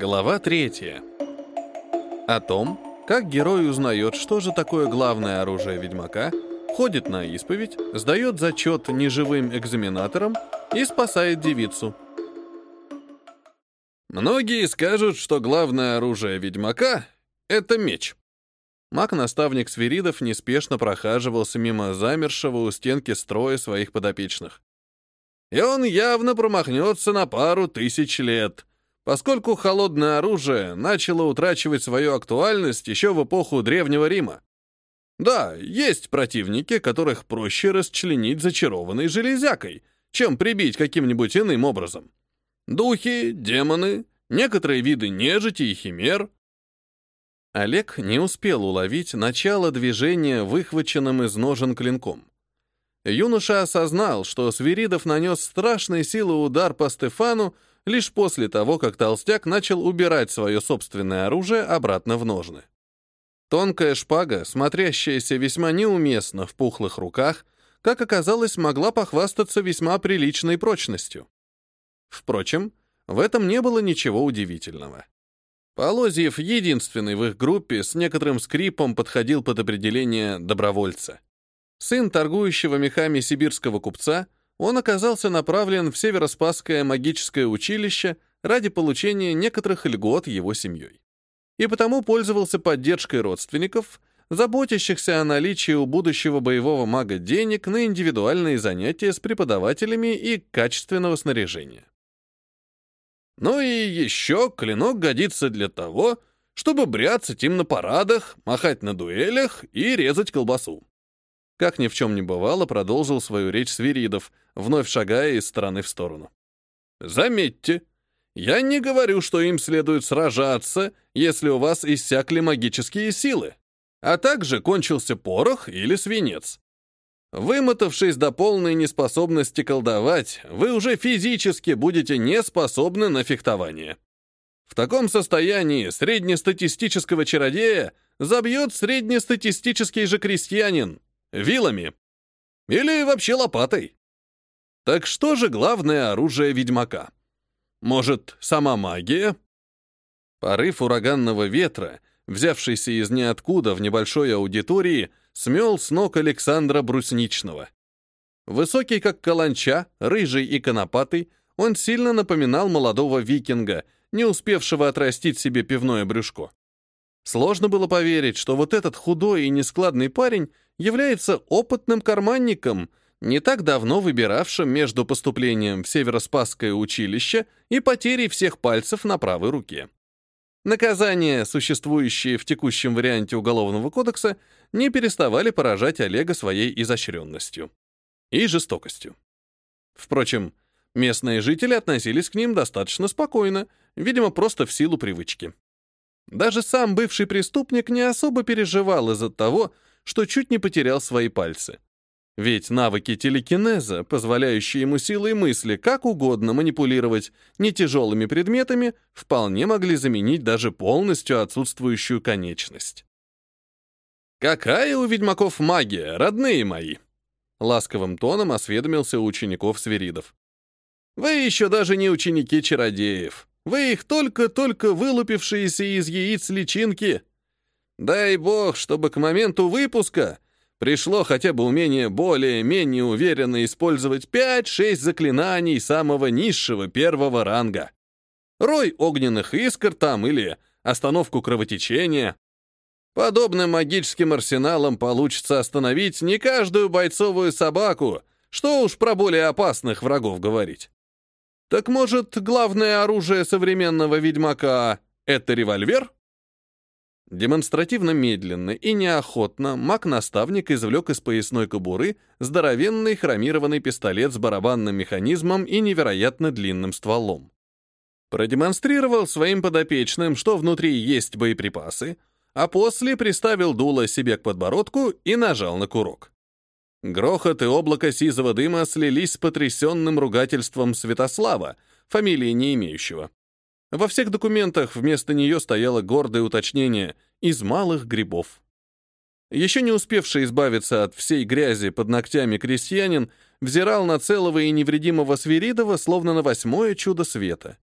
Глава третья. О том, как герой узнает, что же такое главное оружие ведьмака, ходит на исповедь, сдает зачет неживым экзаменаторам и спасает девицу. Многие скажут, что главное оружие ведьмака — это меч. Маг-наставник Свиридов неспешно прохаживался мимо замершего у стенки строя своих подопечных. И он явно промахнется на пару тысяч лет, поскольку холодное оружие начало утрачивать свою актуальность еще в эпоху Древнего Рима. Да, есть противники, которых проще расчленить зачарованной железякой, чем прибить каким-нибудь иным образом. Духи, демоны, некоторые виды нежити и химер. Олег не успел уловить начало движения выхваченным из ножен клинком. Юноша осознал, что Свиридов нанес страшной силы удар по Стефану лишь после того, как толстяк начал убирать свое собственное оружие обратно в ножны. Тонкая шпага, смотрящаяся весьма неуместно в пухлых руках, как оказалось, могла похвастаться весьма приличной прочностью. Впрочем, в этом не было ничего удивительного. Полозьев, единственный в их группе, с некоторым скрипом подходил под определение добровольца. Сын торгующего мехами сибирского купца, он оказался направлен в Североспасское магическое училище ради получения некоторых льгот его семьей. И потому пользовался поддержкой родственников, заботящихся о наличии у будущего боевого мага денег на индивидуальные занятия с преподавателями и качественного снаряжения. Ну и еще клинок годится для того, чтобы бряцать им на парадах, махать на дуэлях и резать колбасу. Как ни в чем не бывало, продолжил свою речь Свиридов, вновь шагая из стороны в сторону. Заметьте, я не говорю, что им следует сражаться, если у вас иссякли магические силы, а также кончился порох или свинец. Вымотавшись до полной неспособности колдовать, вы уже физически будете не способны на фехтование. В таком состоянии среднестатистического чародея забьет среднестатистический же крестьянин, Вилами. Или вообще лопатой. Так что же главное оружие ведьмака? Может, сама магия? Порыв ураганного ветра, взявшийся из ниоткуда в небольшой аудитории, смел с ног Александра Брусничного. Высокий, как каланча, рыжий и конопатый, он сильно напоминал молодого викинга, не успевшего отрастить себе пивное брюшко. Сложно было поверить, что вот этот худой и нескладный парень является опытным карманником, не так давно выбиравшим между поступлением в Североспасское училище и потерей всех пальцев на правой руке. Наказания, существующие в текущем варианте Уголовного кодекса, не переставали поражать Олега своей изощренностью и жестокостью. Впрочем, местные жители относились к ним достаточно спокойно, видимо, просто в силу привычки. Даже сам бывший преступник не особо переживал из-за того, что чуть не потерял свои пальцы. Ведь навыки телекинеза, позволяющие ему силой мысли как угодно манипулировать не тяжелыми предметами, вполне могли заменить даже полностью отсутствующую конечность. «Какая у ведьмаков магия, родные мои!» Ласковым тоном осведомился у учеников Свиридов. «Вы еще даже не ученики чародеев. Вы их только-только вылупившиеся из яиц личинки. Дай бог, чтобы к моменту выпуска пришло хотя бы умение более-менее уверенно использовать 5-6 заклинаний самого низшего первого ранга. Рой огненных искр там или остановку кровотечения. Подобным магическим арсеналом получится остановить не каждую бойцовую собаку, что уж про более опасных врагов говорить. Так может, главное оружие современного ведьмака — это револьвер? Демонстративно медленно и неохотно маг-наставник извлек из поясной кобуры здоровенный хромированный пистолет с барабанным механизмом и невероятно длинным стволом. Продемонстрировал своим подопечным, что внутри есть боеприпасы, а после приставил дуло себе к подбородку и нажал на курок. Грохот и облако сизого дыма слились с потрясенным ругательством Святослава, фамилии не имеющего. Во всех документах вместо нее стояло гордое уточнение «из малых грибов». Еще не успевший избавиться от всей грязи под ногтями крестьянин взирал на целого и невредимого Свиридова, словно на восьмое чудо света.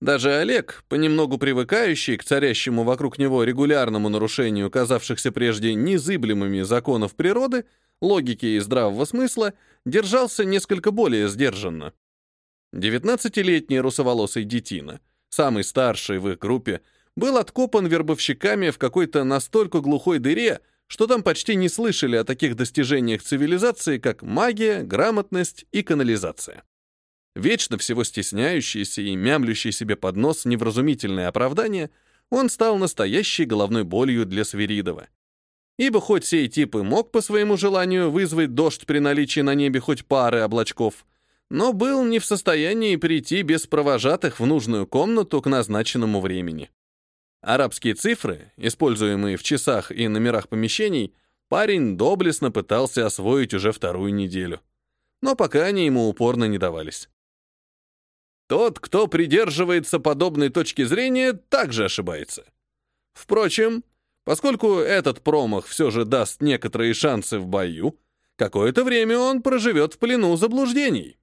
Даже Олег, понемногу привыкающий к царящему вокруг него регулярному нарушению казавшихся прежде незыблемыми законов природы, логики и здравого смысла, держался несколько более сдержанно. Девятнадцатилетний русоволосый детина, самый старший в их группе, был откопан вербовщиками в какой-то настолько глухой дыре, что там почти не слышали о таких достижениях цивилизации, как магия, грамотность и канализация. Вечно всего стесняющийся и мямлющий себе под нос невразумительное оправдание, он стал настоящей головной болью для Свиридова. Ибо хоть сей тип и мог по своему желанию вызвать дождь при наличии на небе хоть пары облачков, но был не в состоянии прийти без провожатых в нужную комнату к назначенному времени. Арабские цифры, используемые в часах и номерах помещений, парень доблестно пытался освоить уже вторую неделю. Но пока они ему упорно не давались. Тот, кто придерживается подобной точки зрения, также ошибается. Впрочем, поскольку этот промах все же даст некоторые шансы в бою, какое-то время он проживет в плену заблуждений.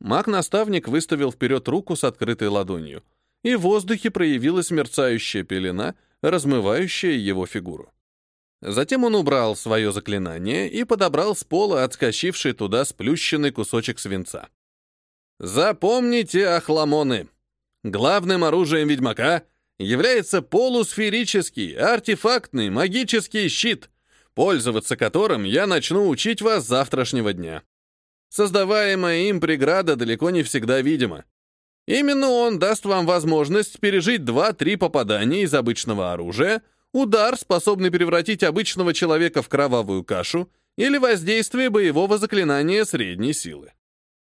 Маг-наставник выставил вперед руку с открытой ладонью, и в воздухе проявилась мерцающая пелена, размывающая его фигуру. Затем он убрал свое заклинание и подобрал с пола отскочивший туда сплющенный кусочек свинца. Запомните, охламоны! Главным оружием ведьмака является полусферический, артефактный, магический щит, пользоваться которым я начну учить вас завтрашнего дня. Создаваемая им преграда далеко не всегда видима. Именно он даст вам возможность пережить 2-3 попадания из обычного оружия, удар, способный превратить обычного человека в кровавую кашу, или воздействие боевого заклинания средней силы.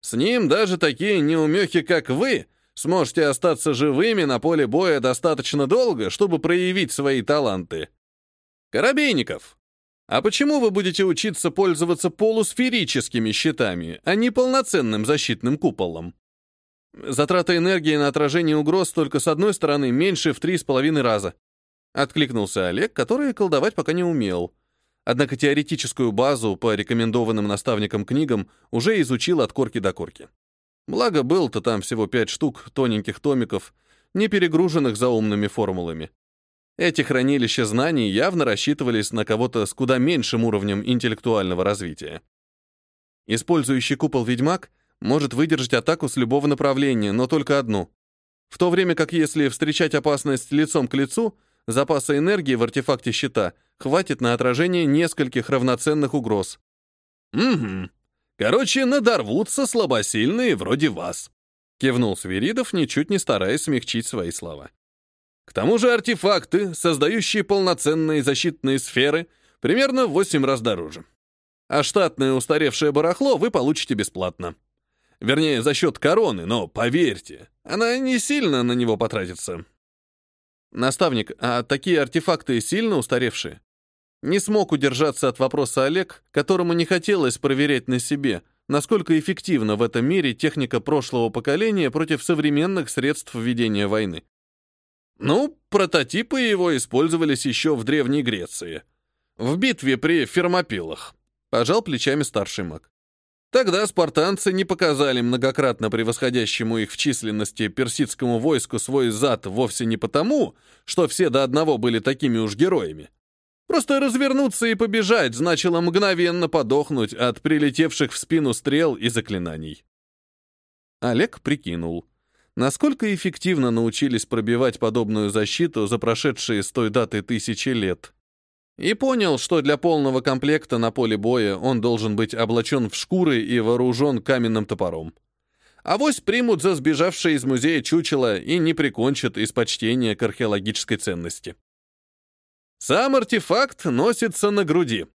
С ним даже такие неумехи, как вы, сможете остаться живыми на поле боя достаточно долго, чтобы проявить свои таланты. Коробейников, а почему вы будете учиться пользоваться полусферическими щитами, а не полноценным защитным куполом? Затрата энергии на отражение угроз только с одной стороны меньше в три с половиной раза. Откликнулся Олег, который колдовать пока не умел. Однако теоретическую базу по рекомендованным наставникам книгам уже изучил от корки до корки. Благо, был-то там всего пять штук тоненьких томиков, не перегруженных заумными формулами. Эти хранилища знаний явно рассчитывались на кого-то с куда меньшим уровнем интеллектуального развития. Использующий купол ведьмак может выдержать атаку с любого направления, но только одну. В то время как если встречать опасность лицом к лицу — запаса энергии в артефакте щита хватит на отражение нескольких равноценных угроз. «Угу. Короче, надорвутся слабосильные вроде вас», — кивнул Свиридов, ничуть не стараясь смягчить свои слова. «К тому же артефакты, создающие полноценные защитные сферы, примерно в 8 раз дороже. А штатное устаревшее барахло вы получите бесплатно. Вернее, за счет короны, но поверьте, она не сильно на него потратится. «Наставник, а такие артефакты сильно устаревшие?» Не смог удержаться от вопроса Олег, которому не хотелось проверять на себе, насколько эффективна в этом мире техника прошлого поколения против современных средств ведения войны. Ну, прототипы его использовались еще в Древней Греции. В битве при Фермопилах. Пожал плечами старший маг. Тогда спартанцы не показали многократно превосходящему их в численности персидскому войску свой зад вовсе не потому, что все до одного были такими уж героями. Просто развернуться и побежать значило мгновенно подохнуть от прилетевших в спину стрел и заклинаний. Олег прикинул, насколько эффективно научились пробивать подобную защиту за прошедшие с той даты тысячи лет. И понял, что для полного комплекта на поле боя он должен быть облачен в шкуры и вооружен каменным топором. Авось примут за сбежавшее из музея чучело и не прикончат из почтения к археологической ценности. Сам артефакт носится на груди.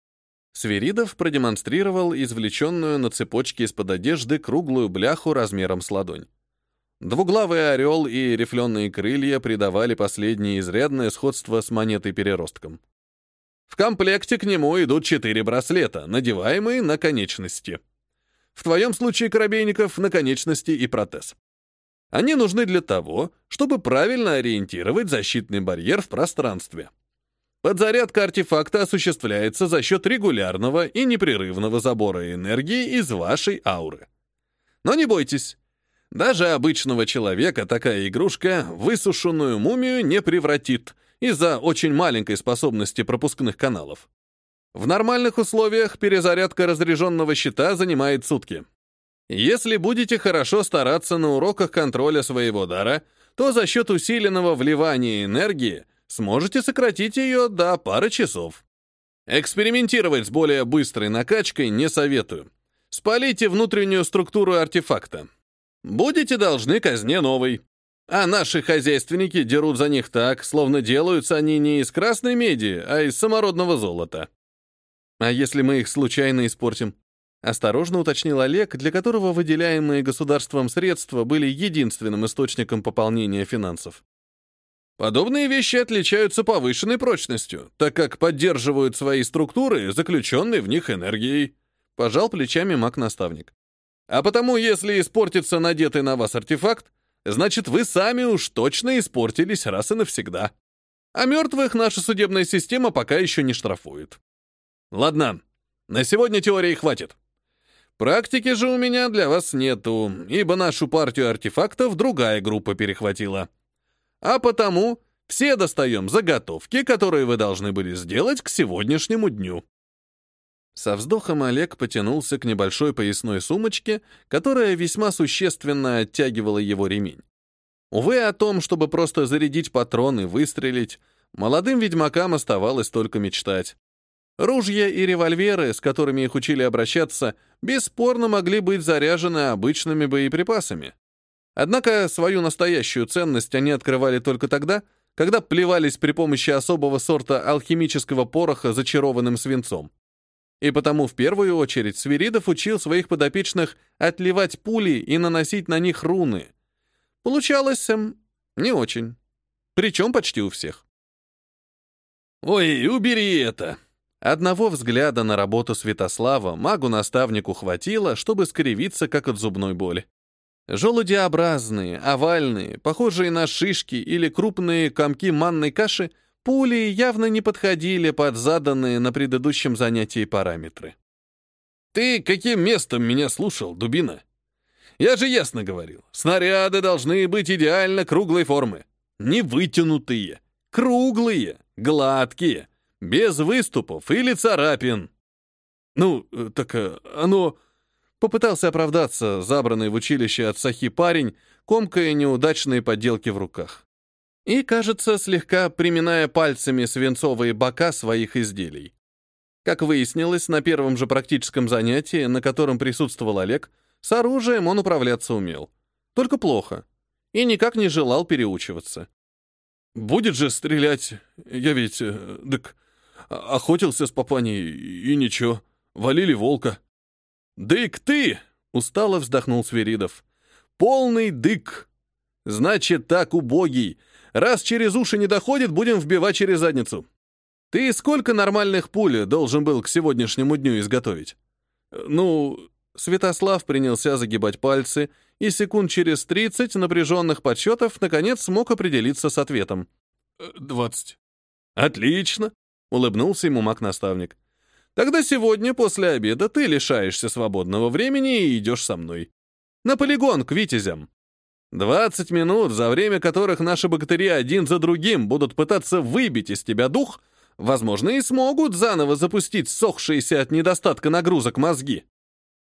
Свиридов продемонстрировал извлеченную на цепочке из-под одежды круглую бляху размером с ладонь. Двуглавый орел и рифленые крылья придавали последнее изрядное сходство с монетой-переростком. В комплекте к нему идут четыре браслета, надеваемые на конечности. В твоем случае, Коробейников, на конечности и протез. Они нужны для того, чтобы правильно ориентировать защитный барьер в пространстве. Подзарядка артефакта осуществляется за счет регулярного и непрерывного забора энергии из вашей ауры. Но не бойтесь, Даже обычного человека такая игрушка высушенную мумию не превратит из-за очень маленькой способности пропускных каналов. В нормальных условиях перезарядка разряженного щита занимает сутки. Если будете хорошо стараться на уроках контроля своего дара, то за счет усиленного вливания энергии сможете сократить ее до пары часов. Экспериментировать с более быстрой накачкой не советую. Спалите внутреннюю структуру артефакта. Будете должны казне новой. А наши хозяйственники дерут за них так, словно делаются они не из красной меди, а из самородного золота. А если мы их случайно испортим? Осторожно уточнил Олег, для которого выделяемые государством средства были единственным источником пополнения финансов. Подобные вещи отличаются повышенной прочностью, так как поддерживают свои структуры, заключенные в них энергией. Пожал плечами маг-наставник. А потому, если испортится надетый на вас артефакт, значит, вы сами уж точно испортились раз и навсегда. А мертвых наша судебная система пока еще не штрафует. Ладно, на сегодня теории хватит. Практики же у меня для вас нету, ибо нашу партию артефактов другая группа перехватила. А потому все достаем заготовки, которые вы должны были сделать к сегодняшнему дню. Со вздохом Олег потянулся к небольшой поясной сумочке, которая весьма существенно оттягивала его ремень. Увы, о том, чтобы просто зарядить патроны и выстрелить, молодым ведьмакам оставалось только мечтать. Ружья и револьверы, с которыми их учили обращаться, бесспорно могли быть заряжены обычными боеприпасами. Однако свою настоящую ценность они открывали только тогда, когда плевались при помощи особого сорта алхимического пороха зачарованным свинцом. И потому в первую очередь Свиридов учил своих подопечных отливать пули и наносить на них руны. Получалось эм, не очень. Причем почти у всех. «Ой, убери это!» Одного взгляда на работу Святослава магу-наставнику хватило, чтобы скривиться, как от зубной боли. Желудеобразные, овальные, похожие на шишки или крупные комки манной каши — Пули явно не подходили под заданные на предыдущем занятии параметры. «Ты каким местом меня слушал, дубина? Я же ясно говорил, снаряды должны быть идеально круглой формы. Не вытянутые, круглые, гладкие, без выступов или царапин». «Ну, э, так э, оно...» Попытался оправдаться забранный в училище от Сахи парень, комкая неудачные подделки в руках и, кажется, слегка приминая пальцами свинцовые бока своих изделий. Как выяснилось на первом же практическом занятии, на котором присутствовал Олег, с оружием он управляться умел. Только плохо. И никак не желал переучиваться. «Будет же стрелять. Я ведь... так э, охотился с папаней, и ничего. Валили волка». «Дык ты!» — устало вздохнул Свиридов. «Полный дык! Значит, так убогий, Раз через уши не доходит, будем вбивать через задницу. Ты сколько нормальных пуль должен был к сегодняшнему дню изготовить? Ну, Святослав принялся загибать пальцы, и секунд через 30 напряженных подсчетов наконец смог определиться с ответом. «Двадцать». «Отлично», — улыбнулся ему маг-наставник. «Тогда сегодня после обеда ты лишаешься свободного времени и идешь со мной. На полигон к витязям. 20 минут, за время которых наши богатыри один за другим будут пытаться выбить из тебя дух, возможно, и смогут заново запустить сохшиеся от недостатка нагрузок мозги.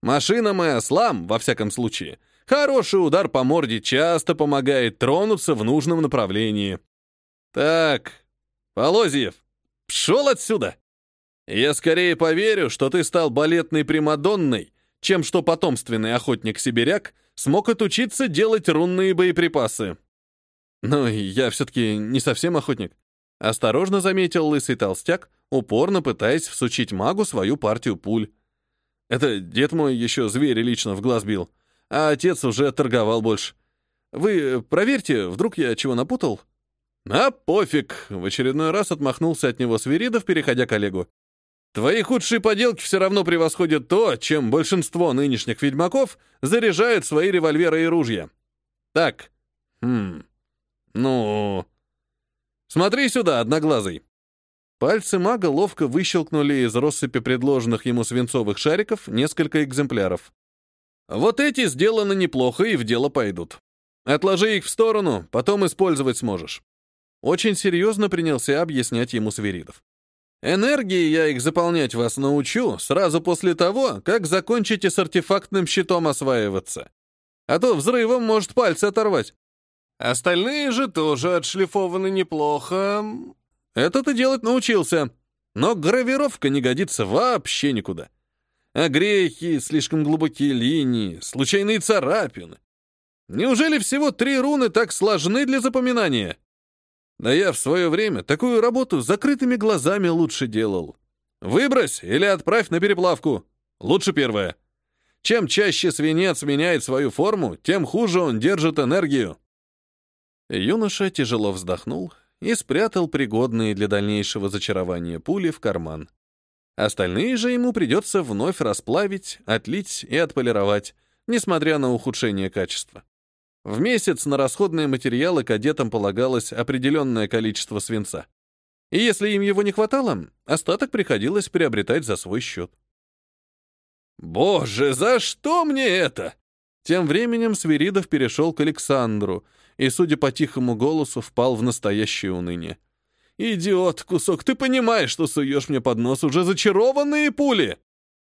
Машинам и ослам, во всяком случае, хороший удар по морде часто помогает тронуться в нужном направлении. Так, Полозьев, пшел отсюда! Я скорее поверю, что ты стал балетной примадонной, чем что потомственный охотник-сибиряк — смог отучиться делать рунные боеприпасы. Но я все-таки не совсем охотник. Осторожно заметил лысый толстяк, упорно пытаясь всучить магу свою партию пуль. Это дед мой еще зверя лично в глаз бил, а отец уже торговал больше. Вы проверьте, вдруг я чего напутал? А пофиг, в очередной раз отмахнулся от него Свиридов, переходя к Олегу. Твои худшие поделки все равно превосходят то, чем большинство нынешних ведьмаков заряжают свои револьверы и ружья. Так, хм, ну... Смотри сюда, одноглазый. Пальцы мага ловко выщелкнули из россыпи предложенных ему свинцовых шариков несколько экземпляров. Вот эти сделаны неплохо и в дело пойдут. Отложи их в сторону, потом использовать сможешь. Очень серьезно принялся объяснять ему Сверидов. Энергией я их заполнять вас научу сразу после того, как закончите с артефактным щитом осваиваться. А то взрывом может пальцы оторвать. Остальные же тоже отшлифованы неплохо. Это ты делать научился. Но гравировка не годится вообще никуда. Огрехи, слишком глубокие линии, случайные царапины. Неужели всего три руны так сложны для запоминания? Да я в свое время такую работу с закрытыми глазами лучше делал. Выбрось или отправь на переплавку. Лучше первое. Чем чаще свинец меняет свою форму, тем хуже он держит энергию. Юноша тяжело вздохнул и спрятал пригодные для дальнейшего зачарования пули в карман. Остальные же ему придется вновь расплавить, отлить и отполировать, несмотря на ухудшение качества. В месяц на расходные материалы кадетам полагалось определенное количество свинца. И если им его не хватало, остаток приходилось приобретать за свой счет. «Боже, за что мне это?» Тем временем Свиридов перешел к Александру и, судя по тихому голосу, впал в настоящее уныние. «Идиот, кусок, ты понимаешь, что суешь мне под нос уже зачарованные пули?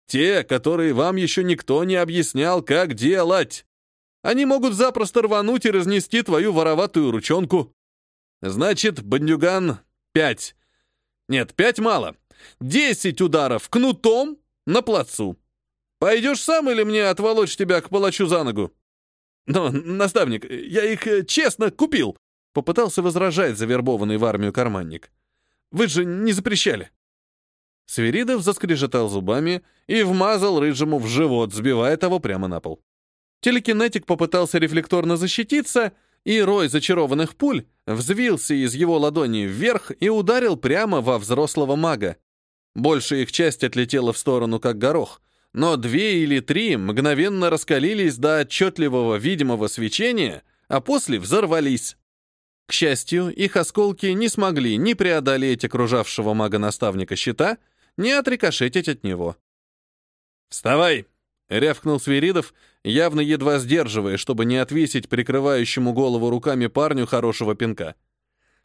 Те, которые вам еще никто не объяснял, как делать!» Они могут запросто рвануть и разнести твою вороватую ручонку. Значит, бандюган, пять. Нет, пять мало. Десять ударов кнутом на плацу. Пойдешь сам или мне отволочь тебя к палачу за ногу? Но, наставник, я их э, честно купил. Попытался возражать завербованный в армию карманник. Вы же не запрещали. Свиридов заскрежетал зубами и вмазал рыжему в живот, сбивая того прямо на пол. Телекинетик попытался рефлекторно защититься, и рой зачарованных пуль взвился из его ладони вверх и ударил прямо во взрослого мага. Большая их часть отлетела в сторону, как горох, но две или три мгновенно раскалились до отчетливого видимого свечения, а после взорвались. К счастью, их осколки не смогли ни преодолеть окружавшего мага-наставника щита, ни отрикошетить от него. «Вставай!» — рявкнул Свиридов, явно едва сдерживая, чтобы не отвесить прикрывающему голову руками парню хорошего пинка.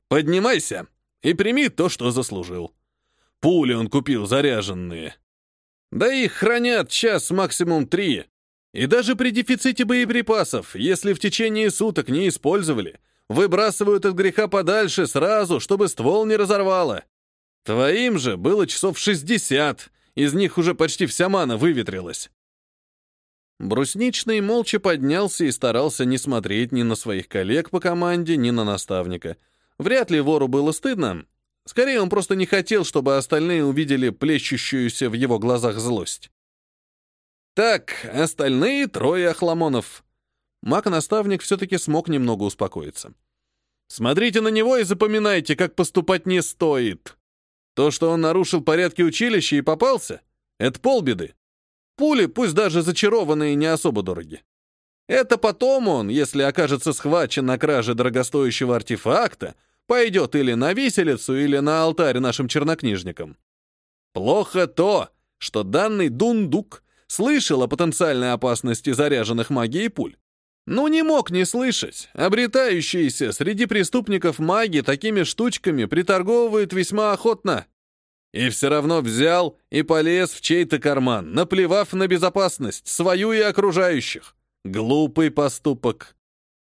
«Поднимайся и прими то, что заслужил. Пули он купил заряженные. Да их хранят час, максимум три. И даже при дефиците боеприпасов, если в течение суток не использовали, выбрасывают от греха подальше сразу, чтобы ствол не разорвало. Твоим же было часов шестьдесят, из них уже почти вся мана выветрилась. Брусничный молча поднялся и старался не смотреть ни на своих коллег по команде, ни на наставника. Вряд ли вору было стыдно. Скорее, он просто не хотел, чтобы остальные увидели плещущуюся в его глазах злость. Так, остальные трое охламонов. Маг-наставник все-таки смог немного успокоиться. Смотрите на него и запоминайте, как поступать не стоит. То, что он нарушил порядки училища и попался, это полбеды. Пули, пусть даже зачарованные, не особо дороги. Это потом он, если окажется схвачен на краже дорогостоящего артефакта, пойдет или на виселицу, или на алтарь нашим чернокнижникам. Плохо то, что данный дундук слышал о потенциальной опасности заряженных магией пуль. Ну не мог не слышать. Обретающиеся среди преступников маги такими штучками приторговывают весьма охотно. И все равно взял и полез в чей-то карман, наплевав на безопасность, свою и окружающих. Глупый поступок.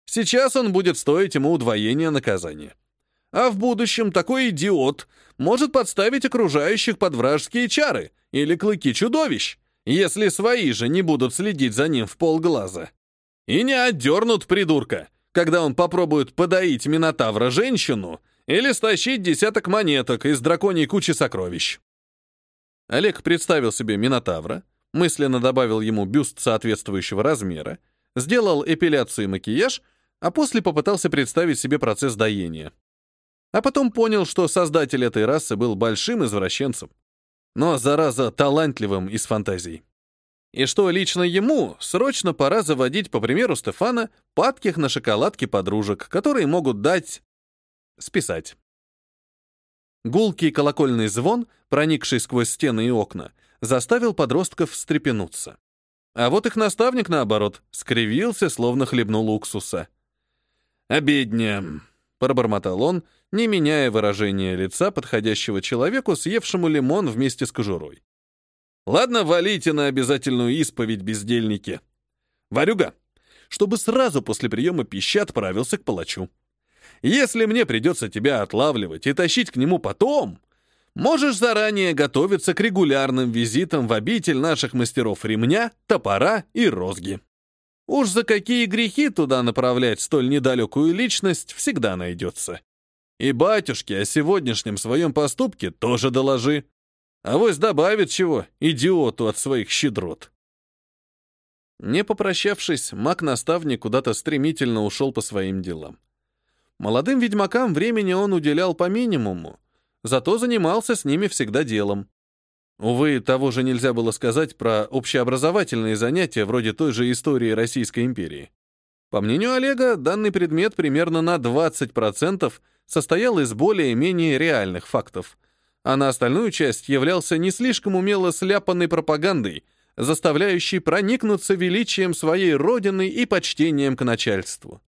Сейчас он будет стоить ему удвоения наказания. А в будущем такой идиот может подставить окружающих под вражеские чары или клыки чудовищ, если свои же не будут следить за ним в полглаза. И не отдернут придурка, когда он попробует подоить Минотавра женщину или стащить десяток монеток из драконьей кучи сокровищ. Олег представил себе Минотавра, мысленно добавил ему бюст соответствующего размера, сделал эпиляцию и макияж, а после попытался представить себе процесс доения. А потом понял, что создатель этой расы был большим извращенцем, но, зараза, талантливым из фантазий. И что лично ему срочно пора заводить, по примеру Стефана, падких на шоколадки подружек, которые могут дать Списать. Гулкий колокольный звон, проникший сквозь стены и окна, заставил подростков встрепенуться. А вот их наставник, наоборот, скривился, словно хлебнул уксуса. «Обедня», — пробормотал он, не меняя выражения лица подходящего человеку, съевшему лимон вместе с кожурой. «Ладно, валите на обязательную исповедь, бездельники. Варюга, чтобы сразу после приема пищи отправился к палачу. Если мне придется тебя отлавливать и тащить к нему потом, можешь заранее готовиться к регулярным визитам в обитель наших мастеров ремня, топора и розги. Уж за какие грехи туда направлять столь недалекую личность всегда найдется. И батюшке о сегодняшнем своем поступке тоже доложи. А вось добавит чего идиоту от своих щедрот. Не попрощавшись, маг-наставник куда-то стремительно ушел по своим делам. Молодым ведьмакам времени он уделял по минимуму, зато занимался с ними всегда делом. Увы, того же нельзя было сказать про общеобразовательные занятия вроде той же истории Российской империи. По мнению Олега, данный предмет примерно на 20% состоял из более-менее реальных фактов, а на остальную часть являлся не слишком умело сляпанной пропагандой, заставляющей проникнуться величием своей родины и почтением к начальству.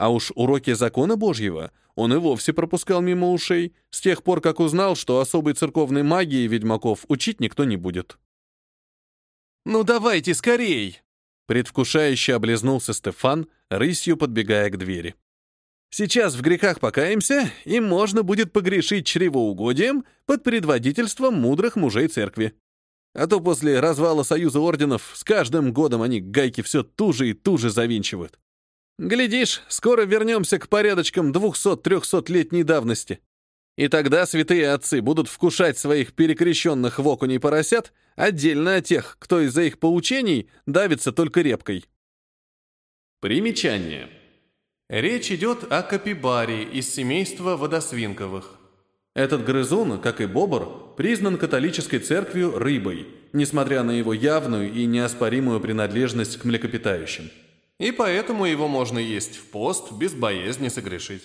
А уж уроки закона Божьего он и вовсе пропускал мимо ушей, с тех пор, как узнал, что особой церковной магии ведьмаков учить никто не будет. «Ну давайте скорей!» Предвкушающе облизнулся Стефан, рысью подбегая к двери. «Сейчас в грехах покаемся, и можно будет погрешить чревоугодием под предводительством мудрых мужей церкви. А то после развала Союза Орденов с каждым годом они гайки все туже и туже завинчивают. Глядишь, скоро вернемся к порядочкам 200-300-летней давности. И тогда святые отцы будут вкушать своих перекрещенных в окуней поросят отдельно от тех, кто из-за их поучений давится только репкой. Примечание. Речь идет о капибаре из семейства водосвинковых. Этот грызун, как и бобр, признан католической церковью рыбой, несмотря на его явную и неоспоримую принадлежность к млекопитающим и поэтому его можно есть в пост без боязни согрешить.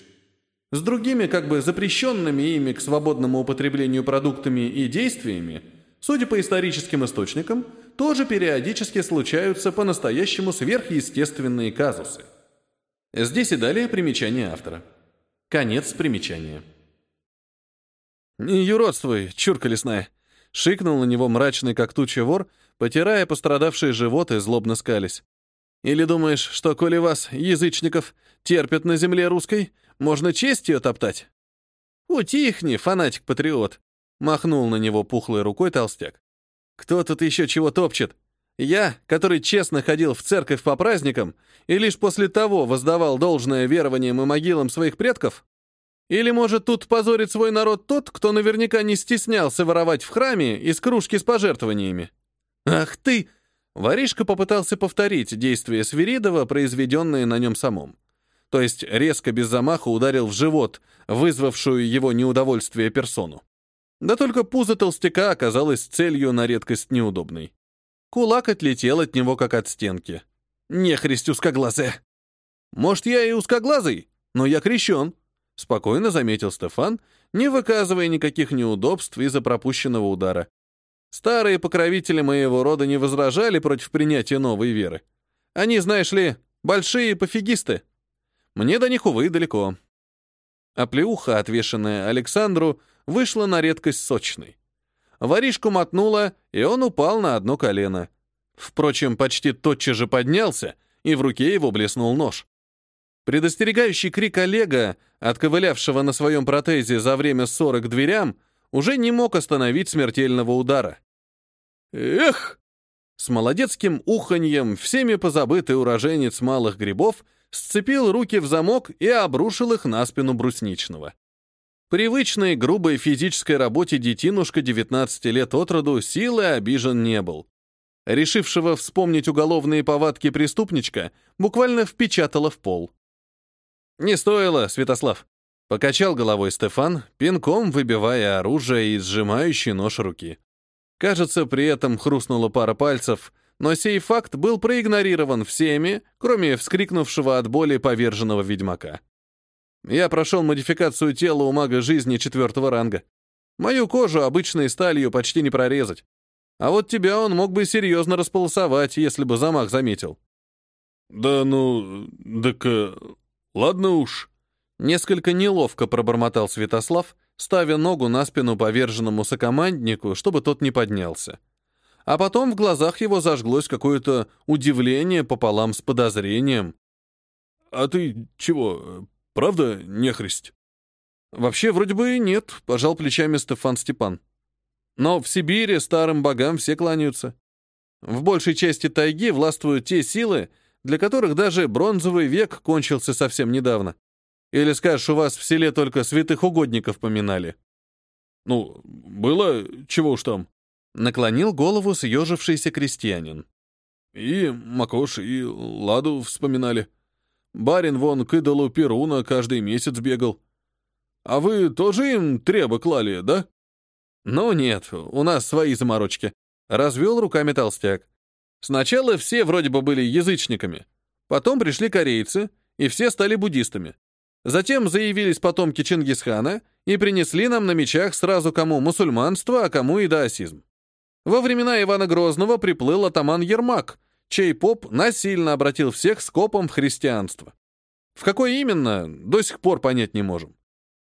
С другими, как бы запрещенными ими к свободному употреблению продуктами и действиями, судя по историческим источникам, тоже периодически случаются по-настоящему сверхъестественные казусы. Здесь и далее примечание автора. Конец примечания. «Не юродствуй, чурка лесная!» — шикнул на него мрачный как туча вор, потирая пострадавший живот и злобно скались. Или думаешь, что, коли вас, язычников, терпят на земле русской, можно честь ее топтать? Утихни, фанатик-патриот, махнул на него пухлой рукой толстяк. Кто тут еще чего топчет? Я, который честно ходил в церковь по праздникам и лишь после того воздавал должное верованиям и могилам своих предков? Или, может, тут позорит свой народ тот, кто наверняка не стеснялся воровать в храме из кружки с пожертвованиями? Ах ты! Воришка попытался повторить действия Свиридова, произведенные на нем самом. То есть резко без замаха ударил в живот, вызвавшую его неудовольствие персону. Да только пузо толстяка оказалось целью на редкость неудобной. Кулак отлетел от него, как от стенки. «Нехресть узкоглазая!» «Может, я и узкоглазый, но я крещен», — спокойно заметил Стефан, не выказывая никаких неудобств из-за пропущенного удара. Старые покровители моего рода не возражали против принятия новой веры. Они, знаешь ли, большие пофигисты. Мне до них, увы, далеко. А плеуха, отвешенная Александру, вышла на редкость сочной. Воришку мотнула, и он упал на одно колено. Впрочем, почти тотчас же поднялся, и в руке его блеснул нож. Предостерегающий крик Олега, отковылявшего на своем протезе за время ссоры к дверям, уже не мог остановить смертельного удара. «Эх!» С молодецким уханьем всеми позабытый уроженец малых грибов сцепил руки в замок и обрушил их на спину брусничного. Привычной грубой физической работе детинушка 19 лет от роду силы обижен не был. Решившего вспомнить уголовные повадки преступничка буквально впечатало в пол. «Не стоило, Святослав», — покачал головой Стефан, пинком выбивая оружие из сжимающей нож руки. Кажется, при этом хрустнула пара пальцев, но сей факт был проигнорирован всеми, кроме вскрикнувшего от боли поверженного ведьмака. Я прошел модификацию тела у мага жизни четвертого ранга. Мою кожу обычной сталью почти не прорезать. А вот тебя он мог бы серьезно располосовать, если бы замах заметил. Да ну, так э, ладно уж. Несколько неловко пробормотал Святослав, ставя ногу на спину поверженному сокоманднику, чтобы тот не поднялся. А потом в глазах его зажглось какое-то удивление пополам с подозрением. «А ты чего, правда нехрист?» «Вообще, вроде бы и нет», — пожал плечами Стефан Степан. «Но в Сибири старым богам все кланяются. В большей части тайги властвуют те силы, для которых даже бронзовый век кончился совсем недавно. Или скажешь, у вас в селе только святых угодников поминали?» «Ну, было, чего уж там», — наклонил голову съежившийся крестьянин. «И Макош, и Ладу вспоминали. Барин вон к идолу Перуна каждый месяц бегал. А вы тоже им треба клали, да?» «Ну нет, у нас свои заморочки», — развел руками толстяк. «Сначала все вроде бы были язычниками, потом пришли корейцы, и все стали буддистами. Затем заявились потомки Чингисхана и принесли нам на мечах сразу кому мусульманство, а кому и даосизм. Во времена Ивана Грозного приплыл атаман Ермак, чей поп насильно обратил всех скопом в христианство. В какое именно, до сих пор понять не можем.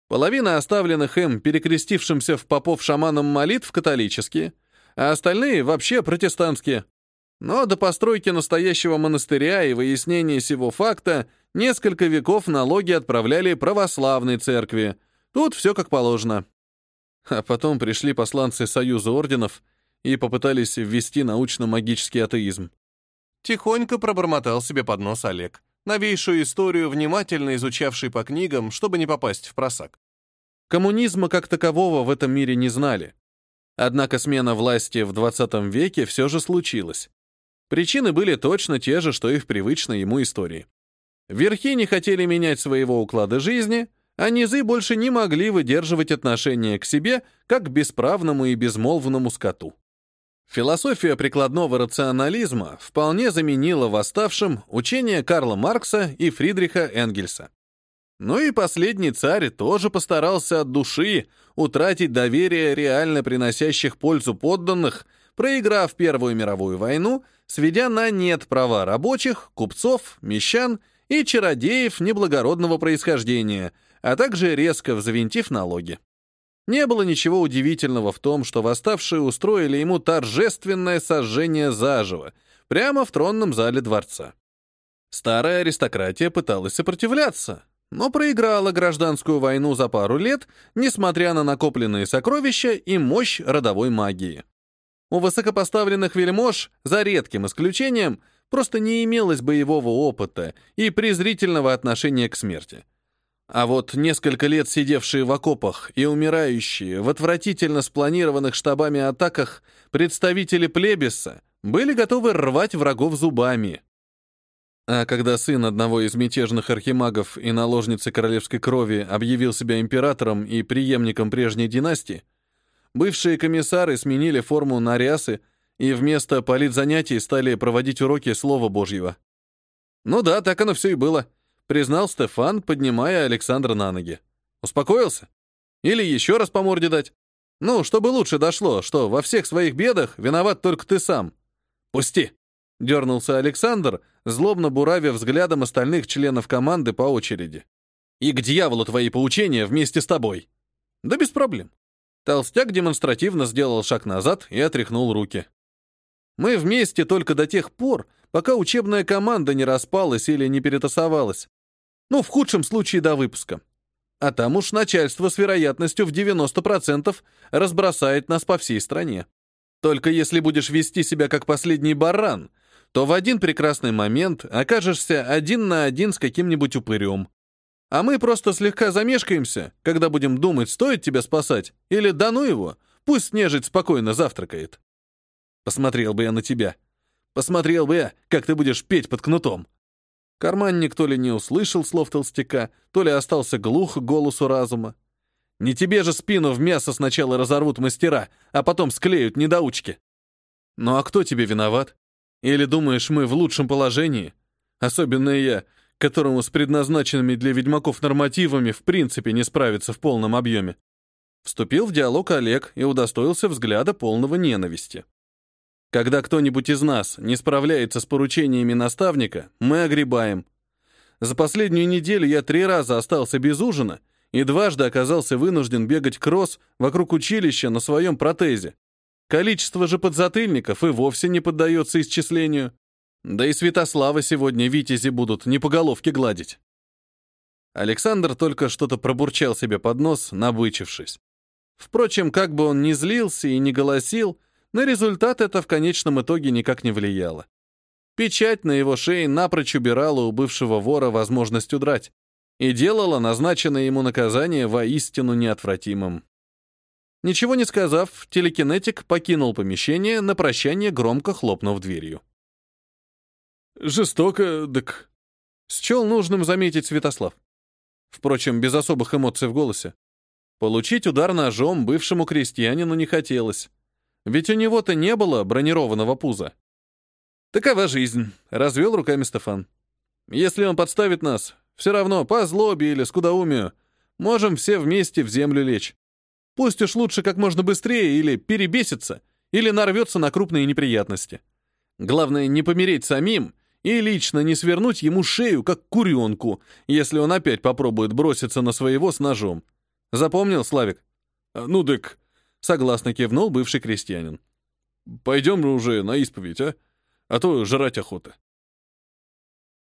Половина оставленных им, перекрестившимся в попов шаманам молитв, католические, а остальные вообще протестантские. Но до постройки настоящего монастыря и выяснения сего факта несколько веков налоги отправляли православной церкви. Тут все как положено. А потом пришли посланцы Союза орденов и попытались ввести научно-магический атеизм. Тихонько пробормотал себе под нос Олег, новейшую историю, внимательно изучавший по книгам, чтобы не попасть в просак. Коммунизма как такового в этом мире не знали. Однако смена власти в 20 веке все же случилась. Причины были точно те же, что и в привычной ему истории. Верхи не хотели менять своего уклада жизни, а низы больше не могли выдерживать отношение к себе как к бесправному и безмолвному скоту. Философия прикладного рационализма вполне заменила восставшим учение Карла Маркса и Фридриха Энгельса. Ну и последний царь тоже постарался от души утратить доверие реально приносящих пользу подданных, проиграв Первую мировую войну, сведя на нет права рабочих, купцов, мещан и чародеев неблагородного происхождения, а также резко взвинтив налоги. Не было ничего удивительного в том, что восставшие устроили ему торжественное сожжение заживо, прямо в тронном зале дворца. Старая аристократия пыталась сопротивляться, но проиграла гражданскую войну за пару лет, несмотря на накопленные сокровища и мощь родовой магии. У высокопоставленных вельмож, за редким исключением, просто не имелось боевого опыта и презрительного отношения к смерти. А вот несколько лет сидевшие в окопах и умирающие в отвратительно спланированных штабами атаках представители плебиса были готовы рвать врагов зубами. А когда сын одного из мятежных архимагов и наложницы королевской крови объявил себя императором и преемником прежней династии, бывшие комиссары сменили форму на рясы и вместо политзанятий стали проводить уроки Слова Божьего. Ну да, так оно все и было признал Стефан, поднимая Александра на ноги. Успокоился? Или еще раз по морде дать? Ну, чтобы лучше дошло, что во всех своих бедах виноват только ты сам. Пусти! Дернулся Александр, злобно буравя взглядом остальных членов команды по очереди. И к дьяволу твои поучения вместе с тобой. Да без проблем. Толстяк демонстративно сделал шаг назад и отряхнул руки. Мы вместе только до тех пор, пока учебная команда не распалась или не перетасовалась. Ну, в худшем случае до выпуска. А там уж начальство с вероятностью в 90% разбросает нас по всей стране. Только если будешь вести себя как последний баран, то в один прекрасный момент окажешься один на один с каким-нибудь упырем. А мы просто слегка замешкаемся, когда будем думать, стоит тебя спасать, или да ну его, пусть нежить спокойно завтракает. Посмотрел бы я на тебя. Посмотрел бы я, как ты будешь петь под кнутом. Карманник то ли не услышал слов толстяка, то ли остался глух голосу разума. Не тебе же спину в мясо сначала разорвут мастера, а потом склеют недоучки. Ну а кто тебе виноват? Или думаешь, мы в лучшем положении? Особенно я, которому с предназначенными для ведьмаков нормативами в принципе не справиться в полном объеме. Вступил в диалог Олег и удостоился взгляда полного ненависти. Когда кто-нибудь из нас не справляется с поручениями наставника, мы огребаем. За последнюю неделю я три раза остался без ужина и дважды оказался вынужден бегать кросс вокруг училища на своем протезе. Количество же подзатыльников и вовсе не поддается исчислению. Да и Святослава сегодня витязи будут не по головке гладить. Александр только что-то пробурчал себе под нос, набычившись. Впрочем, как бы он ни злился и не голосил, на результат это в конечном итоге никак не влияло. Печать на его шее напрочь убирала у бывшего вора возможность удрать и делала назначенное ему наказание воистину неотвратимым. Ничего не сказав, телекинетик покинул помещение, на прощание громко хлопнув дверью. «Жестоко, дык», — счел нужным заметить Святослав. Впрочем, без особых эмоций в голосе. Получить удар ножом бывшему крестьянину не хотелось. Ведь у него-то не было бронированного пуза. Такова жизнь, развел руками Стефан. Если он подставит нас, все равно по злобе или скудоумию, можем все вместе в землю лечь. Пусть уж лучше как можно быстрее или перебесится, или нарвется на крупные неприятности. Главное, не помереть самим и лично не свернуть ему шею, как куренку, если он опять попробует броситься на своего с ножом. Запомнил, Славик? А, «Ну, дык», — согласно кивнул бывший крестьянин. «Пойдем уже на исповедь, а? А то жрать охота».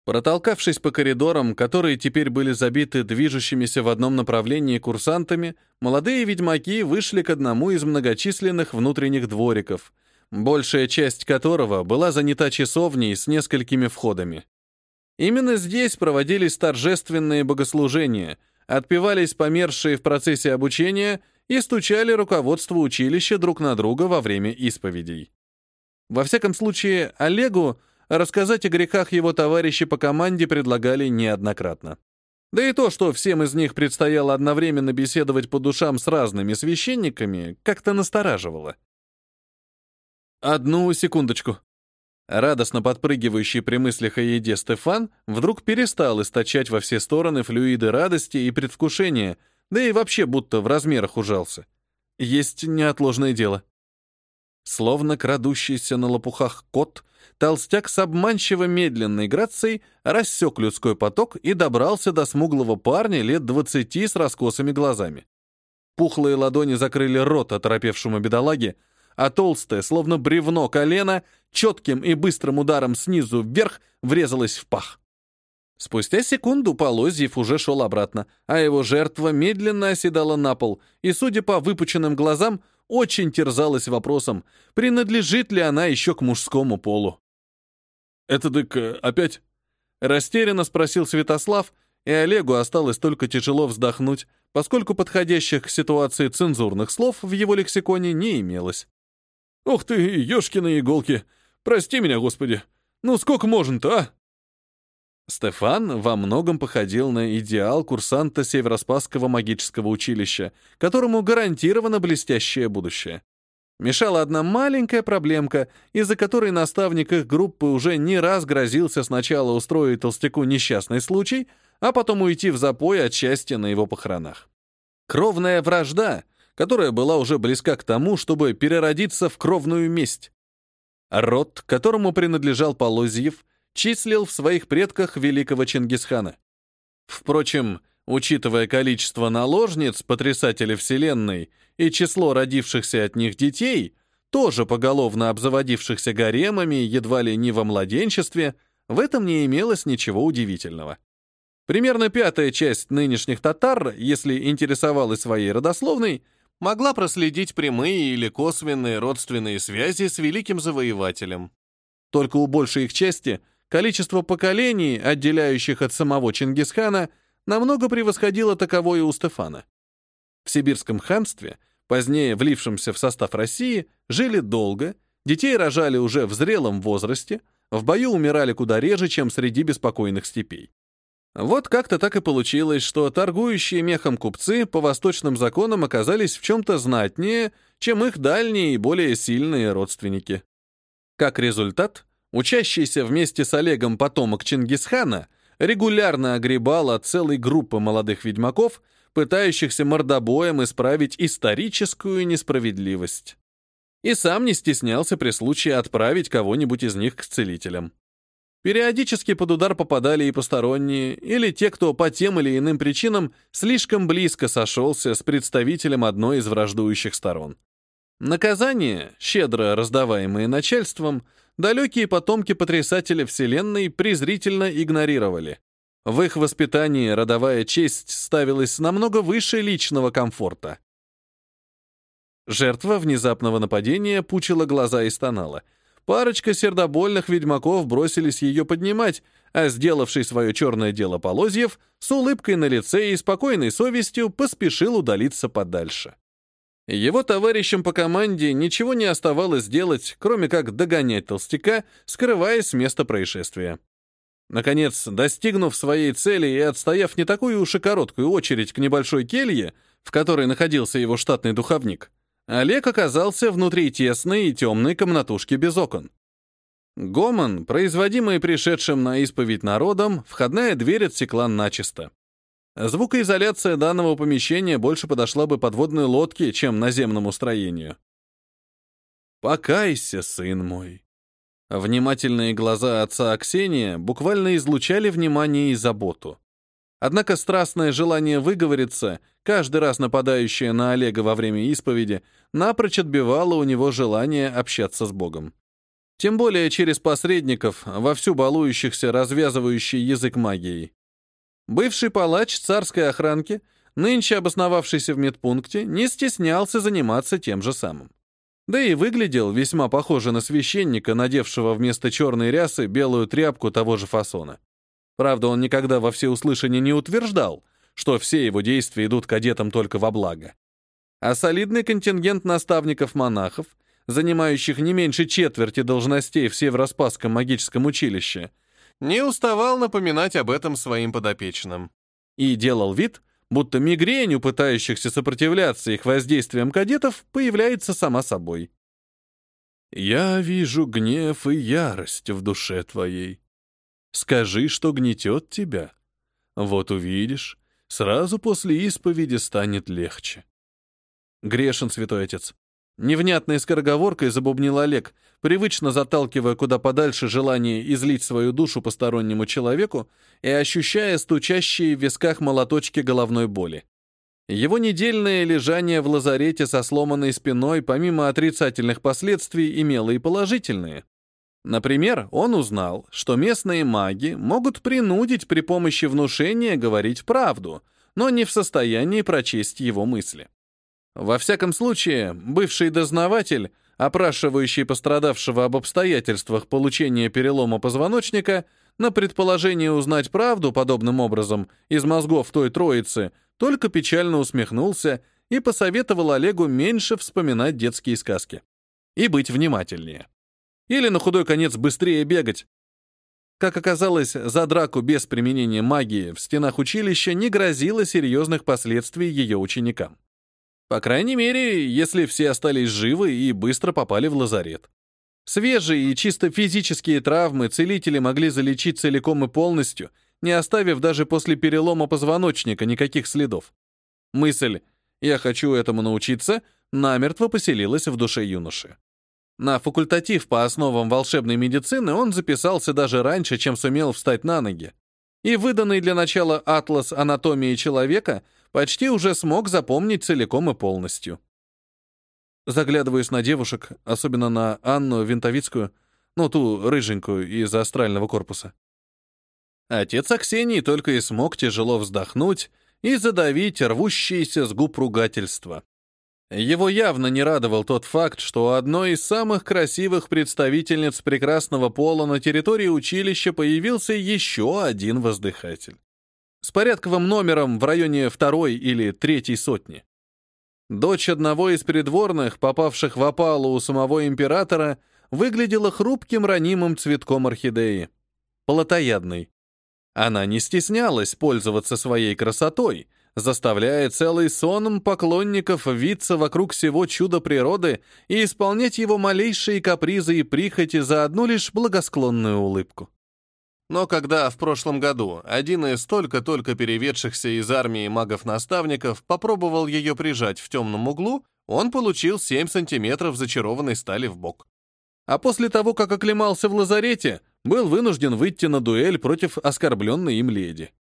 Протолкавшись по коридорам, которые теперь были забиты движущимися в одном направлении курсантами, молодые ведьмаки вышли к одному из многочисленных внутренних двориков, большая часть которого была занята часовней с несколькими входами. Именно здесь проводились торжественные богослужения — отпевались помершие в процессе обучения и стучали руководство училища друг на друга во время исповедей. Во всяком случае, Олегу рассказать о грехах его товарищи по команде предлагали неоднократно. Да и то, что всем из них предстояло одновременно беседовать по душам с разными священниками, как-то настораживало. «Одну секундочку», Радостно подпрыгивающий при мыслях о еде Стефан вдруг перестал источать во все стороны флюиды радости и предвкушения, да и вообще будто в размерах ужался. Есть неотложное дело. Словно крадущийся на лопухах кот, толстяк с обманчиво медленной грацией рассек людской поток и добрался до смуглого парня лет двадцати с раскосыми глазами. Пухлые ладони закрыли рот оторопевшему бедолаге, а толстое, словно бревно колено, четким и быстрым ударом снизу вверх врезалось в пах. Спустя секунду Полозьев уже шел обратно, а его жертва медленно оседала на пол и, судя по выпученным глазам, очень терзалась вопросом, принадлежит ли она еще к мужскому полу. «Это так э, опять?» Растерянно спросил Святослав, и Олегу осталось только тяжело вздохнуть, поскольку подходящих к ситуации цензурных слов в его лексиконе не имелось. «Ух ты, ёшкины иголки! Прости меня, Господи! Ну сколько можно-то, а?» Стефан во многом походил на идеал курсанта Североспасского магического училища, которому гарантировано блестящее будущее. Мешала одна маленькая проблемка, из-за которой наставник их группы уже не раз грозился сначала устроить толстяку несчастный случай, а потом уйти в запой от счастья на его похоронах. Кровная вражда, которая была уже близка к тому, чтобы переродиться в кровную месть. Род, которому принадлежал Полозьев, числил в своих предках великого Чингисхана. Впрочем, учитывая количество наложниц, потрясателей Вселенной, и число родившихся от них детей, тоже поголовно обзаводившихся гаремами едва ли не во младенчестве, в этом не имелось ничего удивительного. Примерно пятая часть нынешних татар, если интересовалась своей родословной, могла проследить прямые или косвенные родственные связи с великим завоевателем. Только у большей их части количество поколений, отделяющих от самого Чингисхана, намного превосходило таковое у Стефана. В сибирском ханстве, позднее влившемся в состав России, жили долго, детей рожали уже в зрелом возрасте, в бою умирали куда реже, чем среди беспокойных степей. Вот как-то так и получилось, что торгующие мехом купцы по восточным законам оказались в чем-то знатнее, чем их дальние и более сильные родственники. Как результат, учащийся вместе с Олегом потомок Чингисхана регулярно огребал от целой группы молодых ведьмаков, пытающихся мордобоем исправить историческую несправедливость. и сам не стеснялся при случае отправить кого-нибудь из них к целителям. Периодически под удар попадали и посторонние, или те, кто по тем или иным причинам слишком близко сошелся с представителем одной из враждующих сторон. Наказания, щедро раздаваемые начальством, далекие потомки потрясателя Вселенной презрительно игнорировали. В их воспитании родовая честь ставилась намного выше личного комфорта. Жертва внезапного нападения пучила глаза и стонала. Парочка сердобольных ведьмаков бросились ее поднимать, а сделавший свое черное дело Полозьев с улыбкой на лице и спокойной совестью поспешил удалиться подальше. Его товарищам по команде ничего не оставалось делать, кроме как догонять толстяка, скрываясь с места происшествия. Наконец, достигнув своей цели и отстояв не такую уж и короткую очередь к небольшой келье, в которой находился его штатный духовник, Олег оказался внутри тесной и темной комнатушки без окон. Гомон, производимый пришедшим на исповедь народом, входная дверь отсекла начисто. Звукоизоляция данного помещения больше подошла бы подводной лодке, чем наземному строению. «Покайся, сын мой». Внимательные глаза отца Аксения буквально излучали внимание и заботу. Однако страстное желание выговориться, каждый раз нападающее на Олега во время исповеди, напрочь отбивало у него желание общаться с Богом. Тем более через посредников, вовсю балующихся развязывающий язык магией. Бывший палач царской охранки, нынче обосновавшийся в медпункте, не стеснялся заниматься тем же самым. Да и выглядел весьма похоже на священника, надевшего вместо черной рясы белую тряпку того же фасона. Правда, он никогда во всеуслышание не утверждал, что все его действия идут кадетам только во благо. А солидный контингент наставников-монахов, занимающих не меньше четверти должностей в Североспасском магическом училище, не уставал напоминать об этом своим подопечным. И делал вид, будто мигрень у пытающихся сопротивляться их воздействиям кадетов появляется сама собой. «Я вижу гнев и ярость в душе твоей. Скажи, что гнетет тебя. Вот увидишь, сразу после исповеди станет легче». Грешен, святой отец. Невнятной скороговоркой забубнил Олег, привычно заталкивая куда подальше желание излить свою душу постороннему человеку и ощущая стучащие в висках молоточки головной боли. Его недельное лежание в лазарете со сломанной спиной, помимо отрицательных последствий, имело и положительные. Например, он узнал, что местные маги могут принудить при помощи внушения говорить правду, но не в состоянии прочесть его мысли. Во всяком случае, бывший дознаватель, опрашивающий пострадавшего об обстоятельствах получения перелома позвоночника, на предположение узнать правду подобным образом из мозгов той троицы, только печально усмехнулся и посоветовал Олегу меньше вспоминать детские сказки. И быть внимательнее. Или на худой конец быстрее бегать. Как оказалось, за драку без применения магии в стенах училища не грозило серьезных последствий ее ученикам. По крайней мере, если все остались живы и быстро попали в лазарет. Свежие и чисто физические травмы целители могли залечить целиком и полностью, не оставив даже после перелома позвоночника никаких следов. Мысль «я хочу этому научиться» намертво поселилась в душе юноши. На факультатив по основам волшебной медицины он записался даже раньше, чем сумел встать на ноги. И выданный для начала атлас анатомии человека — почти уже смог запомнить целиком и полностью. Заглядываюсь на девушек, особенно на Анну Винтовицкую, ну, ту рыженькую из астрального корпуса. Отец Аксении только и смог тяжело вздохнуть и задавить рвущиеся с губ ругательства. Его явно не радовал тот факт, что у одной из самых красивых представительниц прекрасного пола на территории училища появился еще один воздыхатель с порядковым номером в районе второй или третьей сотни. Дочь одного из придворных, попавших в опалу у самого императора, выглядела хрупким ранимым цветком орхидеи. Плотоядной. Она не стеснялась пользоваться своей красотой, заставляя целый сон поклонников виться вокруг всего чуда природы и исполнять его малейшие капризы и прихоти за одну лишь благосклонную улыбку. Но когда в прошлом году один из только-только переведшихся из армии магов-наставников попробовал ее прижать в темном углу, он получил 7 сантиметров зачарованной стали в бок. А после того, как оклемался в лазарете, был вынужден выйти на дуэль против оскорбленной им леди.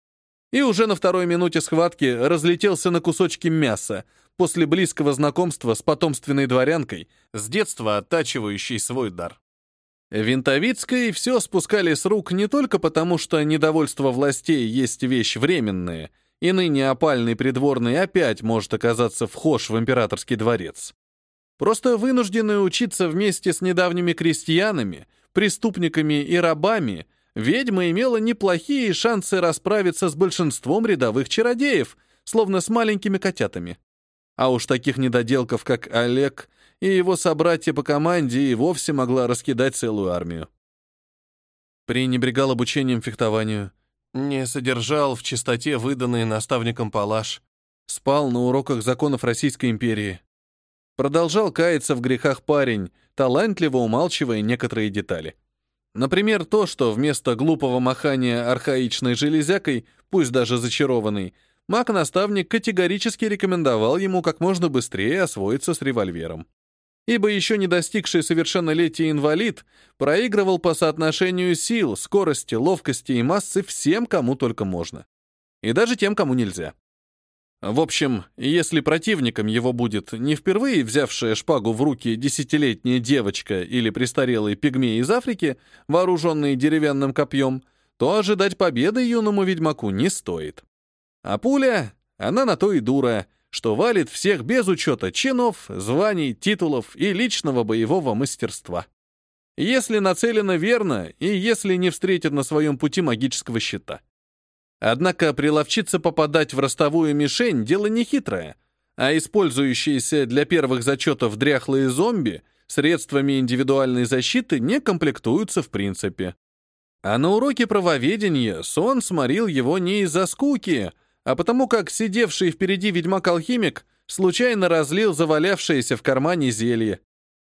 И уже на второй минуте схватки разлетелся на кусочки мяса после близкого знакомства с потомственной дворянкой, с детства оттачивающей свой дар. Винтовицкой все спускали с рук не только потому, что недовольство властей есть вещь временная, и ныне опальный придворный опять может оказаться вхож в императорский дворец. Просто вынужденные учиться вместе с недавними крестьянами, преступниками и рабами, ведьма имела неплохие шансы расправиться с большинством рядовых чародеев, словно с маленькими котятами. А уж таких недоделков, как Олег — и его собратья по команде и вовсе могла раскидать целую армию. Пренебрегал обучением фехтованию, не содержал в чистоте выданный наставником палаш, спал на уроках законов Российской империи. Продолжал каяться в грехах парень, талантливо умалчивая некоторые детали. Например, то, что вместо глупого махания архаичной железякой, пусть даже зачарованной, маг-наставник категорически рекомендовал ему как можно быстрее освоиться с револьвером ибо еще не достигший совершеннолетия инвалид проигрывал по соотношению сил, скорости, ловкости и массы всем, кому только можно. И даже тем, кому нельзя. В общем, если противником его будет не впервые взявшая шпагу в руки десятилетняя девочка или престарелый пигмей из Африки, вооруженный деревянным копьем, то ожидать победы юному ведьмаку не стоит. А пуля, она на то и дура — что валит всех без учета чинов, званий, титулов и личного боевого мастерства. Если нацелено верно и если не встретит на своем пути магического щита. Однако приловчиться попадать в ростовую мишень — дело нехитрое, а использующиеся для первых зачетов дряхлые зомби средствами индивидуальной защиты не комплектуются в принципе. А на уроке правоведения сон сморил его не из-за скуки, а потому как сидевший впереди ведьмак-алхимик случайно разлил завалявшееся в кармане зелье.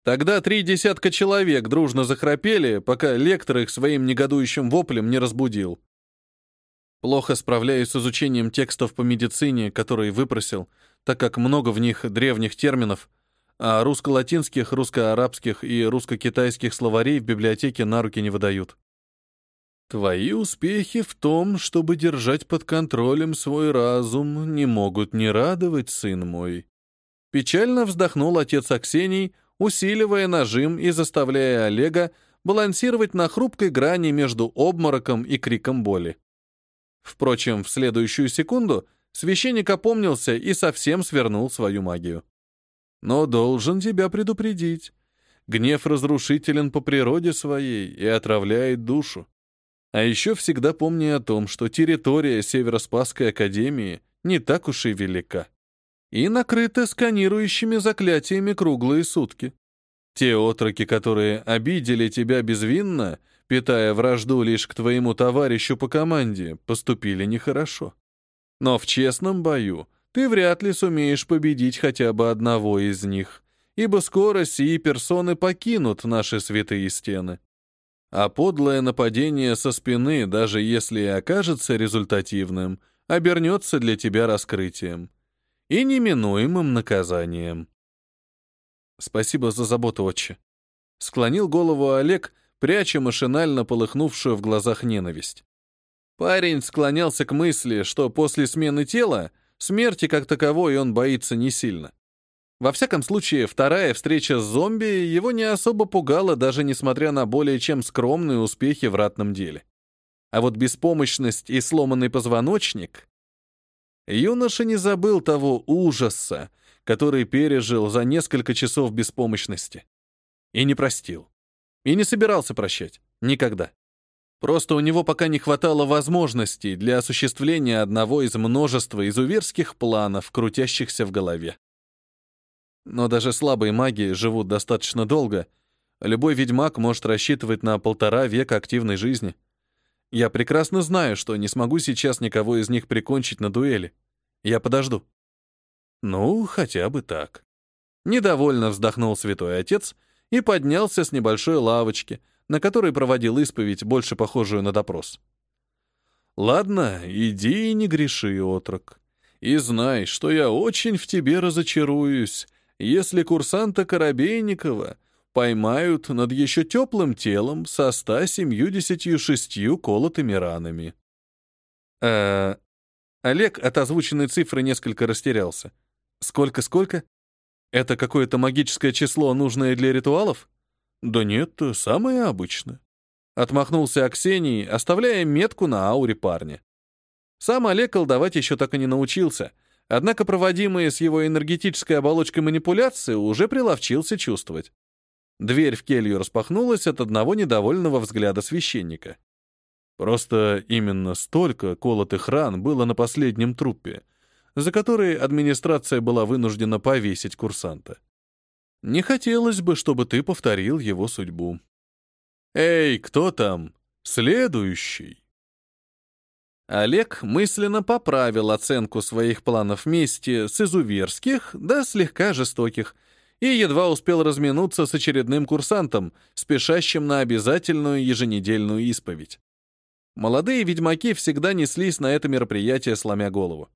Тогда три десятка человек дружно захрапели, пока лектор их своим негодующим воплем не разбудил. Плохо справляюсь с изучением текстов по медицине, которые выпросил, так как много в них древних терминов, а русско-латинских, русско-арабских и русско-китайских словарей в библиотеке на руки не выдают. Твои успехи в том, чтобы держать под контролем свой разум, не могут не радовать, сын мой. Печально вздохнул отец Аксений, усиливая нажим и заставляя Олега балансировать на хрупкой грани между обмороком и криком боли. Впрочем, в следующую секунду священник опомнился и совсем свернул свою магию. Но должен тебя предупредить. Гнев разрушителен по природе своей и отравляет душу. А еще всегда помни о том, что территория Северо-Спасской Академии не так уж и велика. И накрыта сканирующими заклятиями круглые сутки. Те отроки, которые обидели тебя безвинно, питая вражду лишь к твоему товарищу по команде, поступили нехорошо. Но в честном бою ты вряд ли сумеешь победить хотя бы одного из них, ибо скоро сии персоны покинут наши святые стены а подлое нападение со спины, даже если и окажется результативным, обернется для тебя раскрытием и неминуемым наказанием. Спасибо за заботу, отче. Склонил голову Олег, пряча машинально полыхнувшую в глазах ненависть. Парень склонялся к мысли, что после смены тела смерти как таковой он боится не сильно. Во всяком случае, вторая встреча с зомби его не особо пугала, даже несмотря на более чем скромные успехи в ратном деле. А вот беспомощность и сломанный позвоночник... Юноша не забыл того ужаса, который пережил за несколько часов беспомощности. И не простил. И не собирался прощать. Никогда. Просто у него пока не хватало возможностей для осуществления одного из множества изуверских планов, крутящихся в голове. Но даже слабые маги живут достаточно долго. Любой ведьмак может рассчитывать на полтора века активной жизни. Я прекрасно знаю, что не смогу сейчас никого из них прикончить на дуэли. Я подожду. Ну, хотя бы так. Недовольно вздохнул святой отец и поднялся с небольшой лавочки, на которой проводил исповедь, больше похожую на допрос. «Ладно, иди и не греши, отрок. И знай, что я очень в тебе разочаруюсь, если курсанта Коробейникова поймают над еще теплым телом со 176 колотыми ранами. Э, Олег от озвученной цифры несколько растерялся. Сколько-сколько? Это какое-то магическое число, нужное для ритуалов? Да нет, самое обычное. Отмахнулся Аксений, оставляя метку на ауре парня. Сам Олег колдовать еще так и не научился, однако проводимые с его энергетической оболочкой манипуляции уже приловчился чувствовать. Дверь в келью распахнулась от одного недовольного взгляда священника. Просто именно столько колотых ран было на последнем трупе, за которые администрация была вынуждена повесить курсанта. Не хотелось бы, чтобы ты повторил его судьбу. «Эй, кто там? Следующий!» Олег мысленно поправил оценку своих планов мести с изуверских до слегка жестоких и едва успел разминуться с очередным курсантом, спешащим на обязательную еженедельную исповедь. Молодые ведьмаки всегда неслись на это мероприятие, сломя голову.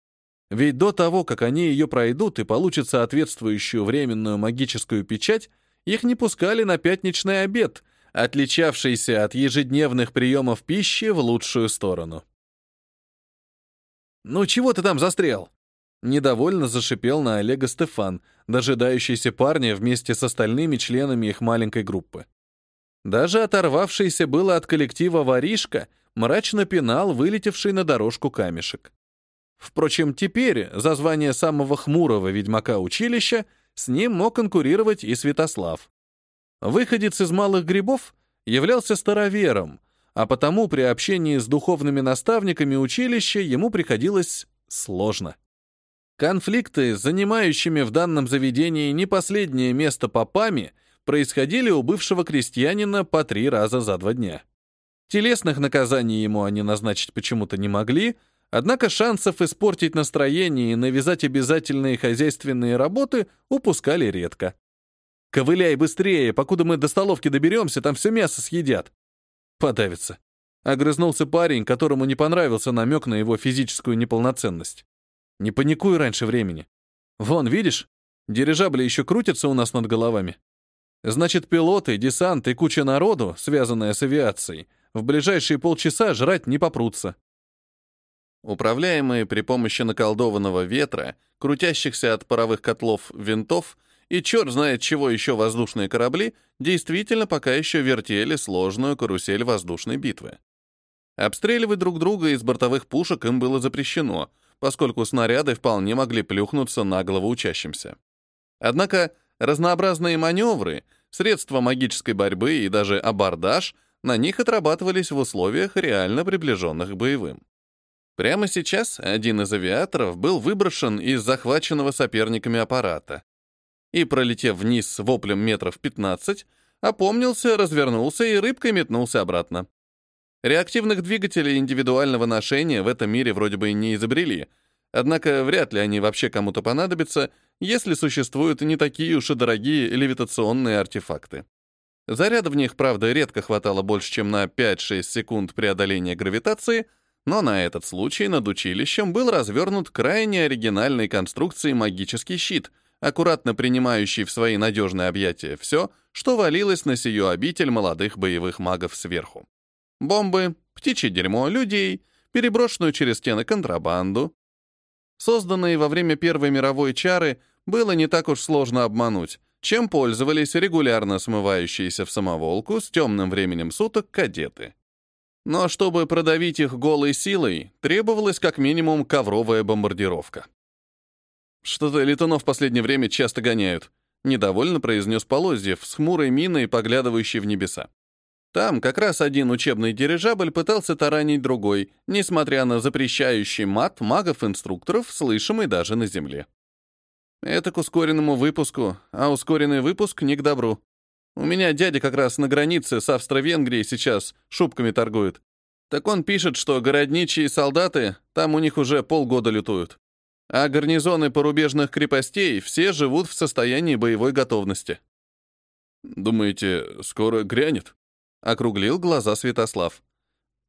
Ведь до того, как они ее пройдут и получат соответствующую временную магическую печать, их не пускали на пятничный обед, отличавшийся от ежедневных приемов пищи в лучшую сторону. «Ну чего ты там застрял?» Недовольно зашипел на Олега Стефан, дожидающийся парня вместе с остальными членами их маленькой группы. Даже оторвавшийся было от коллектива воришка мрачно пинал вылетевший на дорожку камешек. Впрочем, теперь за звание самого хмурого ведьмака училища с ним мог конкурировать и Святослав. Выходец из малых грибов являлся старовером, а потому при общении с духовными наставниками училища ему приходилось сложно. Конфликты, занимающими в данном заведении не последнее место попами, происходили у бывшего крестьянина по три раза за два дня. Телесных наказаний ему они назначить почему-то не могли, однако шансов испортить настроение и навязать обязательные хозяйственные работы упускали редко. «Ковыляй быстрее, покуда мы до столовки доберемся, там все мясо съедят». Подавится. Огрызнулся парень, которому не понравился намек на его физическую неполноценность. «Не паникуй раньше времени. Вон, видишь, дирижабли еще крутятся у нас над головами. Значит, пилоты, десант и куча народу, связанная с авиацией, в ближайшие полчаса жрать не попрутся. Управляемые при помощи наколдованного ветра, крутящихся от паровых котлов винтов и черт знает чего еще воздушные корабли, действительно пока еще вертели сложную карусель воздушной битвы. Обстреливать друг друга из бортовых пушек им было запрещено, поскольку снаряды вполне могли плюхнуться на голову учащимся. Однако разнообразные маневры, средства магической борьбы и даже абордаж — на них отрабатывались в условиях, реально приближенных к боевым. Прямо сейчас один из авиаторов был выброшен из захваченного соперниками аппарата и, пролетев вниз с воплем метров 15, опомнился, развернулся и рыбкой метнулся обратно. Реактивных двигателей индивидуального ношения в этом мире вроде бы и не изобрели, однако вряд ли они вообще кому-то понадобятся, если существуют не такие уж и дорогие левитационные артефакты. Заряда в них, правда, редко хватало больше, чем на 5-6 секунд преодоления гравитации, но на этот случай над училищем был развернут крайне оригинальной конструкции магический щит, аккуратно принимающий в свои надежные объятия все, что валилось на сию обитель молодых боевых магов сверху. Бомбы, птичье дерьмо, людей, переброшенную через стены контрабанду. Созданные во время Первой мировой чары было не так уж сложно обмануть, чем пользовались регулярно смывающиеся в самоволку с темным временем суток кадеты. Но чтобы продавить их голой силой, требовалась как минимум ковровая бомбардировка. «Что-то летунов в последнее время часто гоняют», — недовольно произнес Полозьев с хмурой миной, поглядывающей в небеса. Там как раз один учебный дирижабль пытался таранить другой, несмотря на запрещающий мат магов-инструкторов, слышимый даже на Земле. Это к ускоренному выпуску, а ускоренный выпуск не к добру. У меня дядя как раз на границе с Австро-Венгрией сейчас шубками торгует. Так он пишет, что городничие солдаты там у них уже полгода лютуют. А гарнизоны порубежных крепостей все живут в состоянии боевой готовности. «Думаете, скоро грянет?» — округлил глаза Святослав.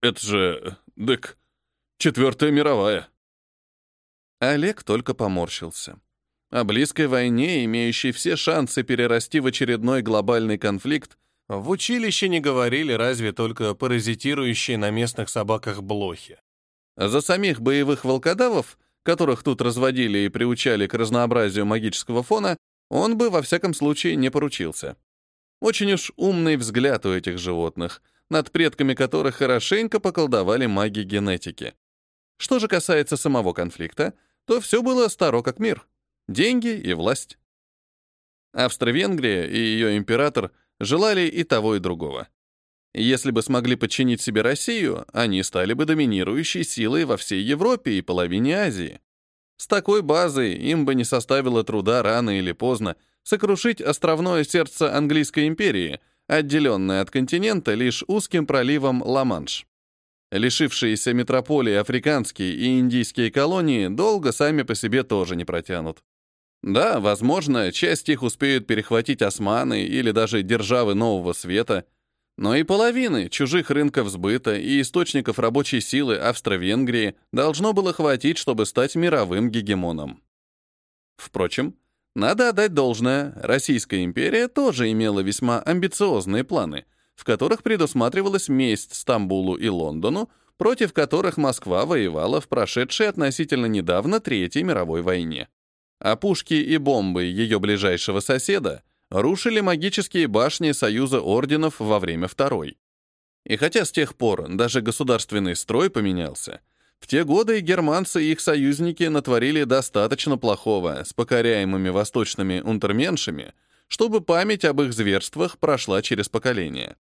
«Это же... дык... Четвертая мировая». Олег только поморщился. О близкой войне, имеющей все шансы перерасти в очередной глобальный конфликт, в училище не говорили разве только паразитирующие на местных собаках блохи. За самих боевых волкодавов, которых тут разводили и приучали к разнообразию магического фона, он бы во всяком случае не поручился. Очень уж умный взгляд у этих животных, над предками которых хорошенько поколдовали маги генетики. Что же касается самого конфликта, то все было старо как мир. Деньги и власть. Австро-Венгрия и ее император желали и того, и другого. Если бы смогли подчинить себе Россию, они стали бы доминирующей силой во всей Европе и половине Азии. С такой базой им бы не составило труда рано или поздно сокрушить островное сердце английской империи, отделенное от континента лишь узким проливом Ла-Манш. Лишившиеся метрополии африканские и индийские колонии долго сами по себе тоже не протянут. Да, возможно, часть их успеют перехватить османы или даже державы Нового Света, но и половины чужих рынков сбыта и источников рабочей силы Австро-Венгрии должно было хватить, чтобы стать мировым гегемоном. Впрочем, надо отдать должное, Российская империя тоже имела весьма амбициозные планы, в которых предусматривалась месть Стамбулу и Лондону, против которых Москва воевала в прошедшей относительно недавно Третьей мировой войне а пушки и бомбы ее ближайшего соседа рушили магические башни Союза Орденов во время Второй. И хотя с тех пор даже государственный строй поменялся, в те годы германцы и их союзники натворили достаточно плохого с покоряемыми восточными унтерменшами, чтобы память об их зверствах прошла через поколения.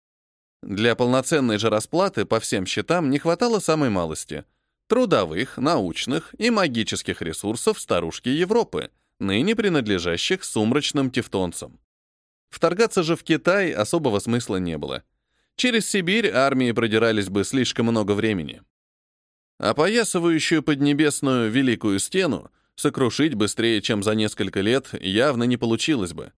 Для полноценной же расплаты по всем счетам не хватало самой малости — трудовых, научных и магических ресурсов старушки Европы, ныне принадлежащих сумрачным тевтонцам. Вторгаться же в Китай особого смысла не было. Через Сибирь армии продирались бы слишком много времени. Опоясывающую поднебесную Великую Стену сокрушить быстрее, чем за несколько лет, явно не получилось бы.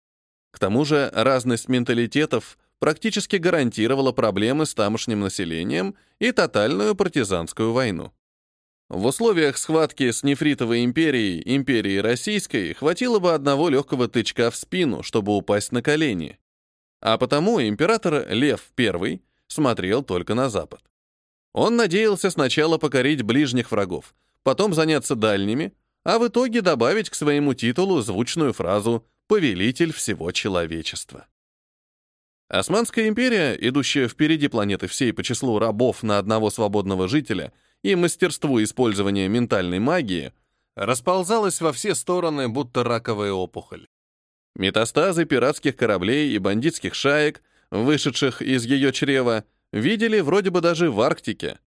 К тому же разность менталитетов практически гарантировала проблемы с тамошним населением и тотальную партизанскую войну. В условиях схватки с нефритовой империей, империей российской, хватило бы одного легкого тычка в спину, чтобы упасть на колени. А потому император Лев I смотрел только на запад. Он надеялся сначала покорить ближних врагов, потом заняться дальними, а в итоге добавить к своему титулу звучную фразу «повелитель всего человечества». Османская империя, идущая впереди планеты всей по числу рабов на одного свободного жителя, и мастерству использования ментальной магии расползалась во все стороны, будто раковая опухоль. Метастазы пиратских кораблей и бандитских шаек, вышедших из ее чрева, видели вроде бы даже в Арктике.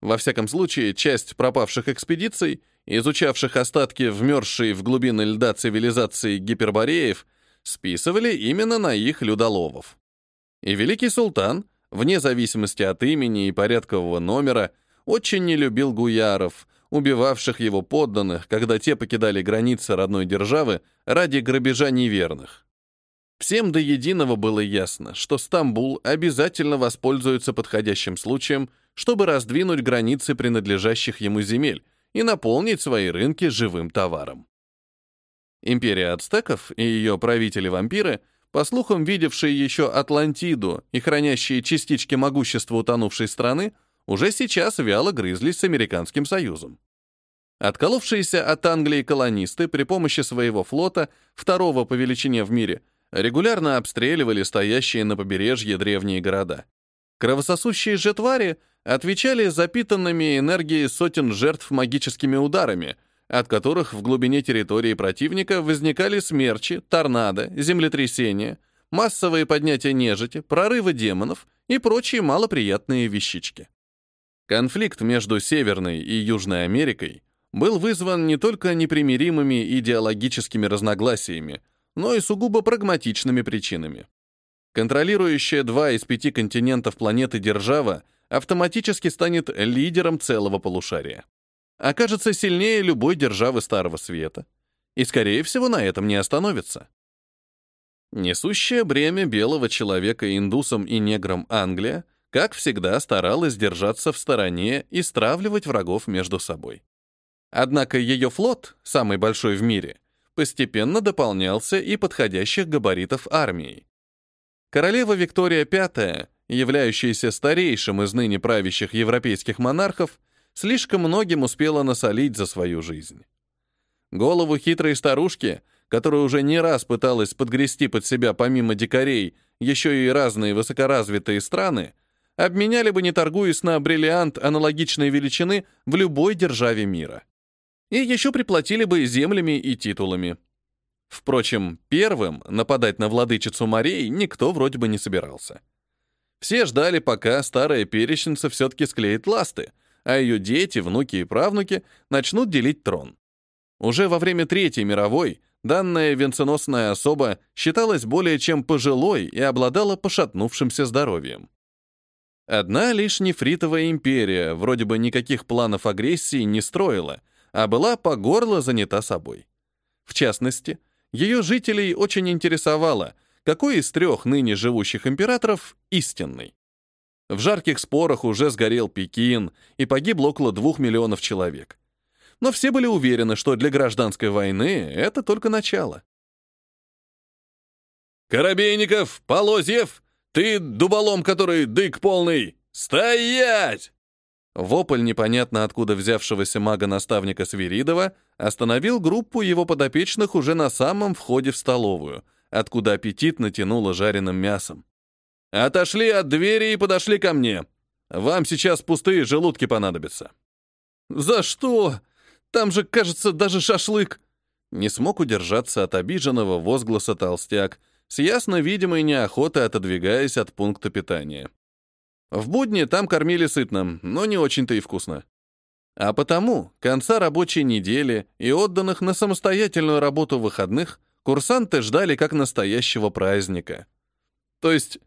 Во всяком случае, часть пропавших экспедиций, изучавших остатки вмерзшей в глубины льда цивилизации гипербореев, списывали именно на их людоловов. И великий султан, вне зависимости от имени и порядкового номера, очень не любил гуяров, убивавших его подданных, когда те покидали границы родной державы ради грабежа неверных. Всем до единого было ясно, что Стамбул обязательно воспользуется подходящим случаем, чтобы раздвинуть границы принадлежащих ему земель и наполнить свои рынки живым товаром. Империя ацтеков и ее правители-вампиры, по слухам видевшие еще Атлантиду и хранящие частички могущества утонувшей страны, уже сейчас вяло грызлись с Американским Союзом. Отколовшиеся от Англии колонисты при помощи своего флота, второго по величине в мире, регулярно обстреливали стоящие на побережье древние города. Кровососущие же твари отвечали запитанными энергией сотен жертв магическими ударами, от которых в глубине территории противника возникали смерчи, торнадо, землетрясения, массовые поднятия нежити, прорывы демонов и прочие малоприятные вещички. Конфликт между Северной и Южной Америкой был вызван не только непримиримыми идеологическими разногласиями, но и сугубо прагматичными причинами. Контролирующая два из пяти континентов планеты держава автоматически станет лидером целого полушария. Окажется сильнее любой державы Старого Света. И, скорее всего, на этом не остановится. Несущее бремя белого человека индусам и неграм Англия как всегда, старалась держаться в стороне и стравливать врагов между собой. Однако ее флот, самый большой в мире, постепенно дополнялся и подходящих габаритов армией. Королева Виктория V, являющаяся старейшим из ныне правящих европейских монархов, слишком многим успела насолить за свою жизнь. Голову хитрой старушки, которая уже не раз пыталась подгрести под себя помимо дикарей еще и разные высокоразвитые страны, обменяли бы, не торгуясь на бриллиант аналогичной величины в любой державе мира. И еще приплатили бы землями и титулами. Впрочем, первым нападать на владычицу морей никто вроде бы не собирался. Все ждали, пока старая перещенца все-таки склеит ласты, а ее дети, внуки и правнуки начнут делить трон. Уже во время Третьей мировой данная венценосная особа считалась более чем пожилой и обладала пошатнувшимся здоровьем. Одна лишь нефритовая империя вроде бы никаких планов агрессии не строила, а была по горло занята собой. В частности, ее жителей очень интересовало, какой из трех ныне живущих императоров истинный. В жарких спорах уже сгорел Пекин, и погибло около двух миллионов человек но все были уверены, что для гражданской войны это только начало. «Коробейников! Полозьев! Ты дуболом, который дык полный! Стоять!» Вопль непонятно откуда взявшегося мага-наставника Свиридова остановил группу его подопечных уже на самом входе в столовую, откуда аппетит натянуло жареным мясом. «Отошли от двери и подошли ко мне. Вам сейчас пустые желудки понадобятся». «За что?» Там же, кажется, даже шашлык!» Не смог удержаться от обиженного возгласа толстяк, с ясно видимой неохотой отодвигаясь от пункта питания. В будни там кормили сытно, но не очень-то и вкусно. А потому конца рабочей недели и отданных на самостоятельную работу выходных курсанты ждали как настоящего праздника. То есть,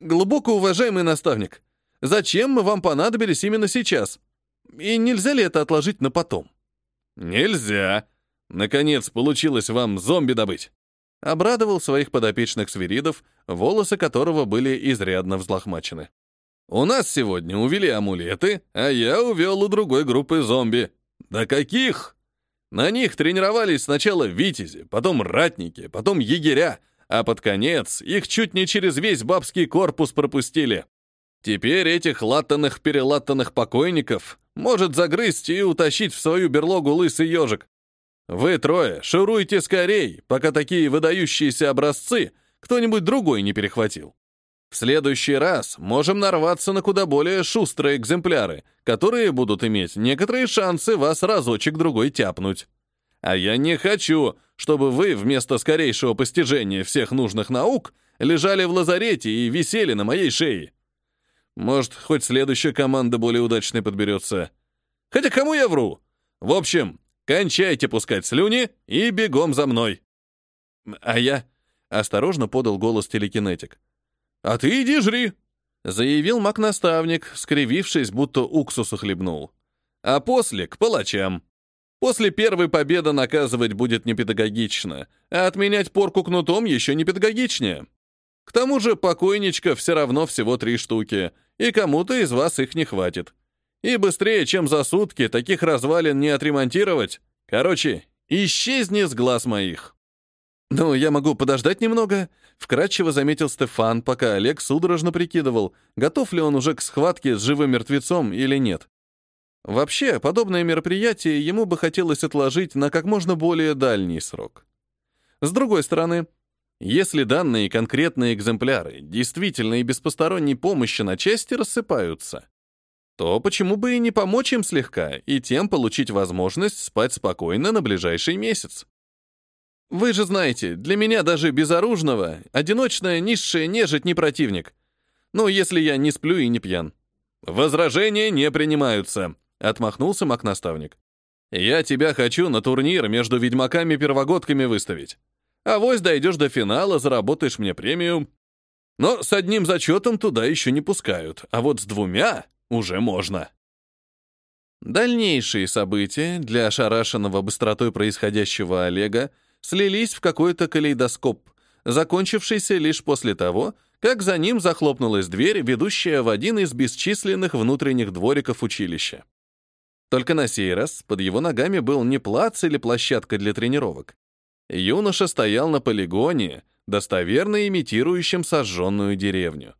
глубоко уважаемый наставник, зачем мы вам понадобились именно сейчас? И нельзя ли это отложить на потом? «Нельзя! Наконец получилось вам зомби добыть!» Обрадовал своих подопечных свиридов, волосы которого были изрядно взлохмачены. «У нас сегодня увели амулеты, а я увел у другой группы зомби. Да каких? На них тренировались сначала витязи, потом ратники, потом егеря, а под конец их чуть не через весь бабский корпус пропустили. Теперь этих латанных-перелатанных покойников может загрызть и утащить в свою берлогу лысый ежик. Вы трое шуруйте скорей, пока такие выдающиеся образцы кто-нибудь другой не перехватил. В следующий раз можем нарваться на куда более шустрые экземпляры, которые будут иметь некоторые шансы вас разочек-другой тяпнуть. А я не хочу, чтобы вы вместо скорейшего постижения всех нужных наук лежали в лазарете и висели на моей шее. Может, хоть следующая команда более удачной подберется. Хотя кому я вру? В общем, кончайте пускать слюни и бегом за мной. А я осторожно подал голос телекинетик. А ты иди жри, заявил маг-наставник, скривившись, будто уксуса хлебнул. А после к палачам. После первой победы наказывать будет не педагогично, а отменять порку кнутом еще не педагогичнее. К тому же покойничка все равно всего три штуки — и кому-то из вас их не хватит. И быстрее, чем за сутки, таких развалин не отремонтировать. Короче, исчезни с глаз моих. «Ну, я могу подождать немного», — вкратчиво заметил Стефан, пока Олег судорожно прикидывал, готов ли он уже к схватке с живым мертвецом или нет. Вообще, подобное мероприятие ему бы хотелось отложить на как можно более дальний срок. С другой стороны, если данные конкретные экземпляры действительно и без посторонней помощи на части рассыпаются, то почему бы и не помочь им слегка и тем получить возможность спать спокойно на ближайший месяц? Вы же знаете, для меня даже безоружного одиночная низшая нежить не противник. Ну, если я не сплю и не пьян. Возражения не принимаются, отмахнулся маг-наставник. Я тебя хочу на турнир между ведьмаками-первогодками выставить. А вось дойдешь до финала, заработаешь мне премию. Но с одним зачетом туда еще не пускают, а вот с двумя уже можно. Дальнейшие события для ошарашенного быстротой происходящего Олега слились в какой-то калейдоскоп, закончившийся лишь после того, как за ним захлопнулась дверь, ведущая в один из бесчисленных внутренних двориков училища. Только на сей раз под его ногами был не плац или площадка для тренировок, Юноша стоял на полигоне, достоверно имитирующем сожженную деревню.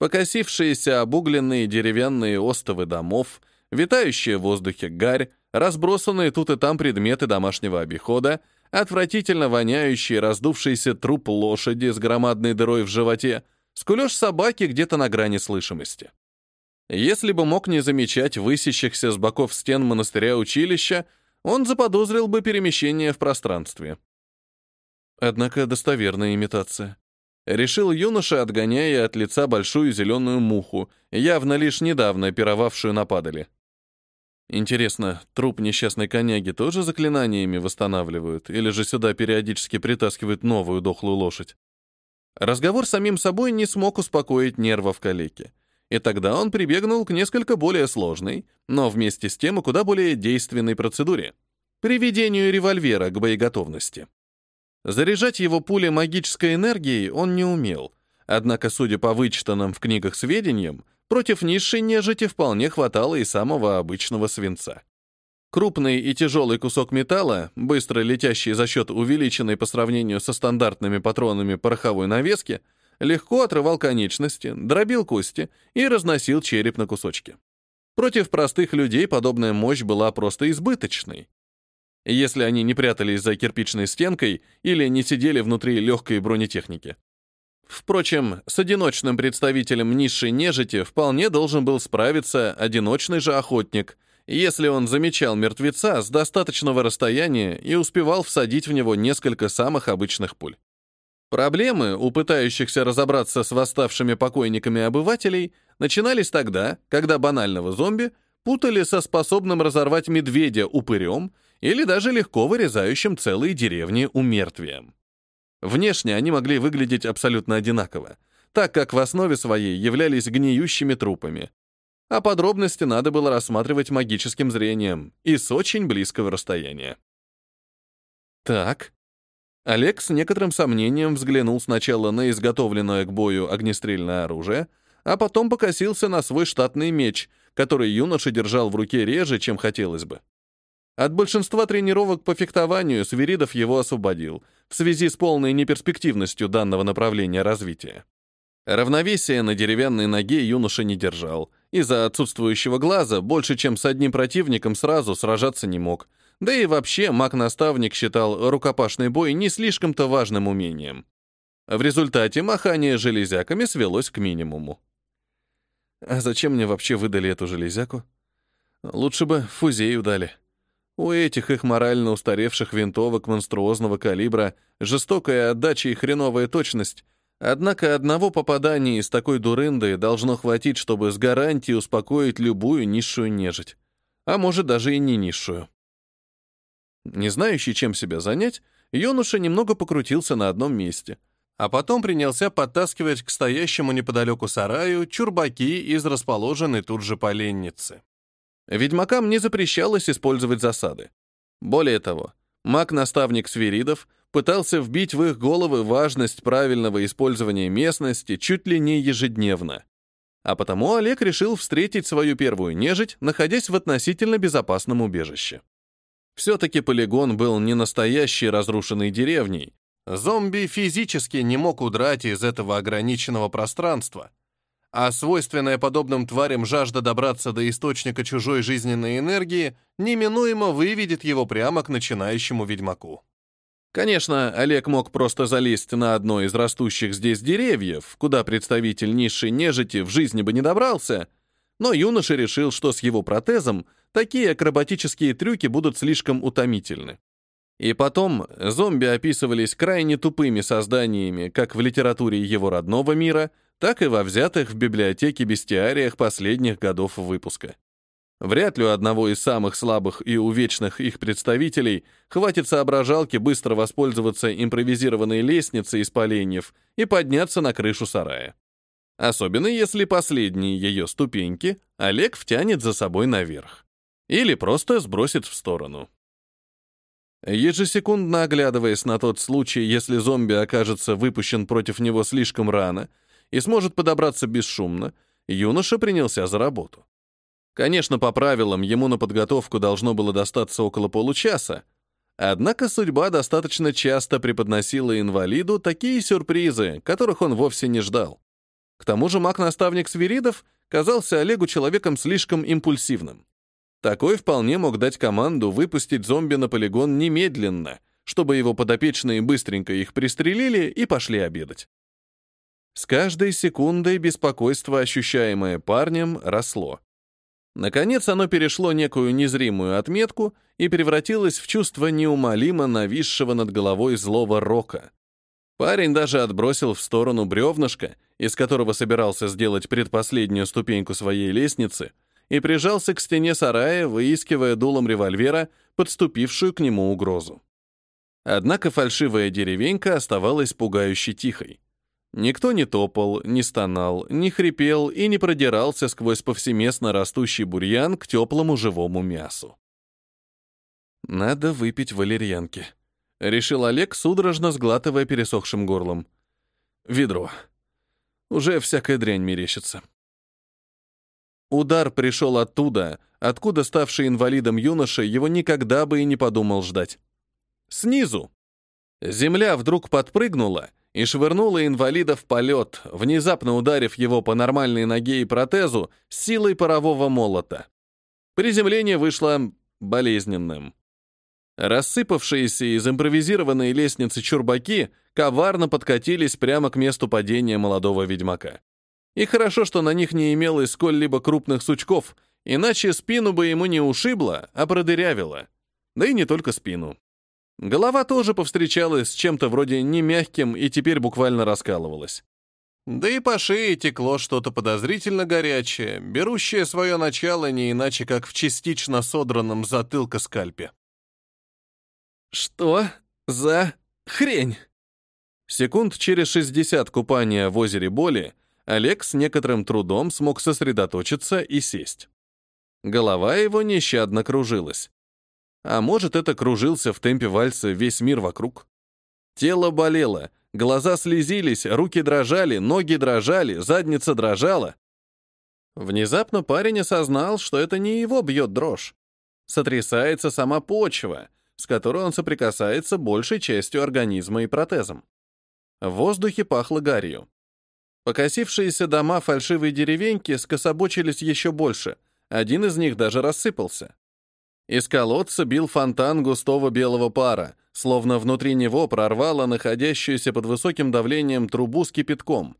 Покосившиеся обугленные деревянные остовы домов, витающие в воздухе гарь, разбросанные тут и там предметы домашнего обихода, отвратительно воняющий раздувшийся труп лошади с громадной дырой в животе, скулёж собаки где-то на грани слышимости. Если бы мог не замечать высящихся с боков стен монастыря училища, он заподозрил бы перемещение в пространстве. Однако достоверная имитация. Решил юноша, отгоняя от лица большую зеленую муху, явно лишь недавно пировавшую на падали. Интересно, труп несчастной коняги тоже заклинаниями восстанавливают, или же сюда периодически притаскивают новую дохлую лошадь? Разговор с самим собой не смог успокоить нервов калеки. И тогда он прибегнул к несколько более сложной, но вместе с тем и куда более действенной процедуре — приведению револьвера к боеготовности. Заряжать его пули магической энергией он не умел, однако, судя по вычитанным в книгах сведениям, Против низшей нежити вполне хватало и самого обычного свинца. Крупный и тяжелый кусок металла, быстро летящий за счет увеличенной по сравнению со стандартными патронами пороховой навески, легко отрывал конечности, дробил кости и разносил череп на кусочки. Против простых людей подобная мощь была просто избыточной. Если они не прятались за кирпичной стенкой или не сидели внутри легкой бронетехники. Впрочем, с одиночным представителем низшей нежити вполне должен был справиться одиночный же охотник, если он замечал мертвеца с достаточного расстояния и успевал всадить в него несколько самых обычных пуль. Проблемы у пытающихся разобраться с восставшими покойниками обывателей начинались тогда, когда банального зомби путали со способным разорвать медведя упырем или даже легко вырезающим целые деревни умертвием. Внешне они могли выглядеть абсолютно одинаково, так как в основе своей являлись гниющими трупами. А подробности надо было рассматривать магическим зрением и с очень близкого расстояния. Так. Олег с некоторым сомнением взглянул сначала на изготовленное к бою огнестрельное оружие, а потом покосился на свой штатный меч, который юноша держал в руке реже, чем хотелось бы. От большинства тренировок по фехтованию Свиридов его освободил в связи с полной неперспективностью данного направления развития. Равновесие на деревянной ноге юноша не держал. Из-за отсутствующего глаза больше, чем с одним противником сразу сражаться не мог. Да и вообще маг-наставник считал рукопашный бой не слишком-то важным умением. В результате махание железяками свелось к минимуму. А зачем мне вообще выдали эту железяку? Лучше бы фузею дали. У этих их морально устаревших винтовок монструозного калибра жестокая отдача и хреновая точность. Однако одного попадания из такой дурынды должно хватить, чтобы с гарантией успокоить любую низшую нежить. А может, даже и не низшую. Не знающий, чем себя занять, юноша немного покрутился на одном месте, а потом принялся подтаскивать к стоящему неподалеку сараю чурбаки из расположенной тут же поленницы. Ведьмакам не запрещалось использовать засады. Более того, маг-наставник Свиридов пытался вбить в их головы важность правильного использования местности чуть ли не ежедневно. А потому Олег решил встретить свою первую нежить, находясь в относительно безопасном убежище. Все-таки полигон был не настоящей разрушенной деревней. Зомби физически не мог удрать из этого ограниченного пространства, а свойственная подобным тварям жажда добраться до источника чужой жизненной энергии неминуемо выведет его прямо к начинающему ведьмаку. Конечно, Олег мог просто залезть на одно из растущих здесь деревьев, куда представитель низшей нежити в жизни бы не добрался, но юноша решил, что с его протезом такие акробатические трюки будут слишком утомительны. И потом зомби описывались крайне тупыми созданиями как в литературе его родного мира, так и во взятых в библиотеке бестиариях последних годов выпуска. Вряд ли у одного из самых слабых и увечных их представителей хватит соображалки быстро воспользоваться импровизированной лестницей из поленьев и подняться на крышу сарая. Особенно если последние ее ступеньки Олег втянет за собой наверх. Или просто сбросит в сторону. Ежесекундно оглядываясь на тот случай, если зомби окажется выпущен против него слишком рано и сможет подобраться бесшумно, юноша принялся за работу. Конечно, по правилам, ему на подготовку должно было достаться около получаса, Однако судьба достаточно часто преподносила инвалиду такие сюрпризы, которых он вовсе не ждал. К тому же маг-наставник Свиридов казался Олегу человеком слишком импульсивным. Такой вполне мог дать команду выпустить зомби на полигон немедленно, чтобы его подопечные быстренько их пристрелили и пошли обедать. С каждой секундой беспокойство, ощущаемое парнем, росло. Наконец оно перешло некую незримую отметку и превратилось в чувство неумолимо нависшего над головой злого рока. Парень даже отбросил в сторону бревнышко, из которого собирался сделать предпоследнюю ступеньку своей лестницы, и прижался к стене сарая, выискивая дулом револьвера подступившую к нему угрозу. Однако фальшивая деревенька оставалась пугающе тихой. Никто не топал, не стонал, не хрипел и не продирался сквозь повсеместно растущий бурьян к теплому живому мясу. «Надо выпить валерьянки», — решил Олег, судорожно сглатывая пересохшим горлом. «Ведро. Уже всякая дрянь мерещится». Удар пришел оттуда, откуда ставший инвалидом юноша его никогда бы и не подумал ждать. Снизу. Земля вдруг подпрыгнула — и швырнула инвалида в полет, внезапно ударив его по нормальной ноге и протезу силой парового молота. Приземление вышло болезненным. Рассыпавшиеся из импровизированной лестницы чурбаки коварно подкатились прямо к месту падения молодого ведьмака. И хорошо, что на них не имелось сколь-либо крупных сучков, иначе спину бы ему не ушибло, а продырявило. Да и не только спину. Голова тоже повстречалась с чем-то вроде немягким и теперь буквально раскалывалась. Да и по шее текло что-то подозрительно горячее, берущее свое начало не иначе, как в частично содранном затылка скальпе. «Что за хрень?» Секунд через 60 купания в озере боли Олег с некоторым трудом смог сосредоточиться и сесть. Голова его нещадно кружилась. А может, это кружился в темпе вальса весь мир вокруг. Тело болело, глаза слезились, руки дрожали, ноги дрожали, задница дрожала. Внезапно парень осознал, что это не его бьет дрожь. Сотрясается сама почва, с которой он соприкасается большей частью организма и протезом. В воздухе пахло гарью. Покосившиеся дома фальшивой деревеньки скособочились еще больше, один из них даже рассыпался. Из колодца бил фонтан густого белого пара, словно внутри него прорвало находящуюся под высоким давлением трубу с кипятком.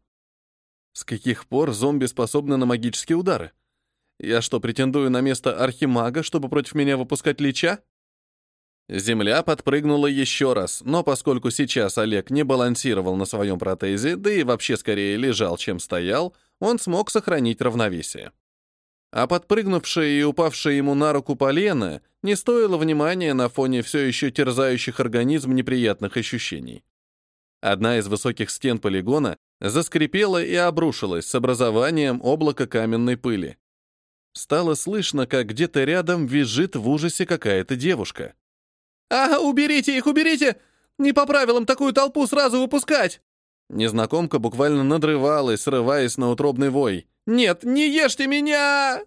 С каких пор зомби способны на магические удары? Я что, претендую на место архимага, чтобы против меня выпускать лича? Земля подпрыгнула еще раз, но поскольку сейчас Олег не балансировал на своем протезе, да и вообще скорее лежал, чем стоял, он смог сохранить равновесие а подпрыгнувшее и упавшее ему на руку полено не стоило внимания на фоне все еще терзающих организм неприятных ощущений. Одна из высоких стен полигона заскрипела и обрушилась с образованием облака каменной пыли. Стало слышно, как где-то рядом визжит в ужасе какая-то девушка. «А, уберите их, уберите! Не по правилам такую толпу сразу выпускать!» Незнакомка буквально надрывалась, срываясь на утробный вой. «Нет, не ешьте меня!»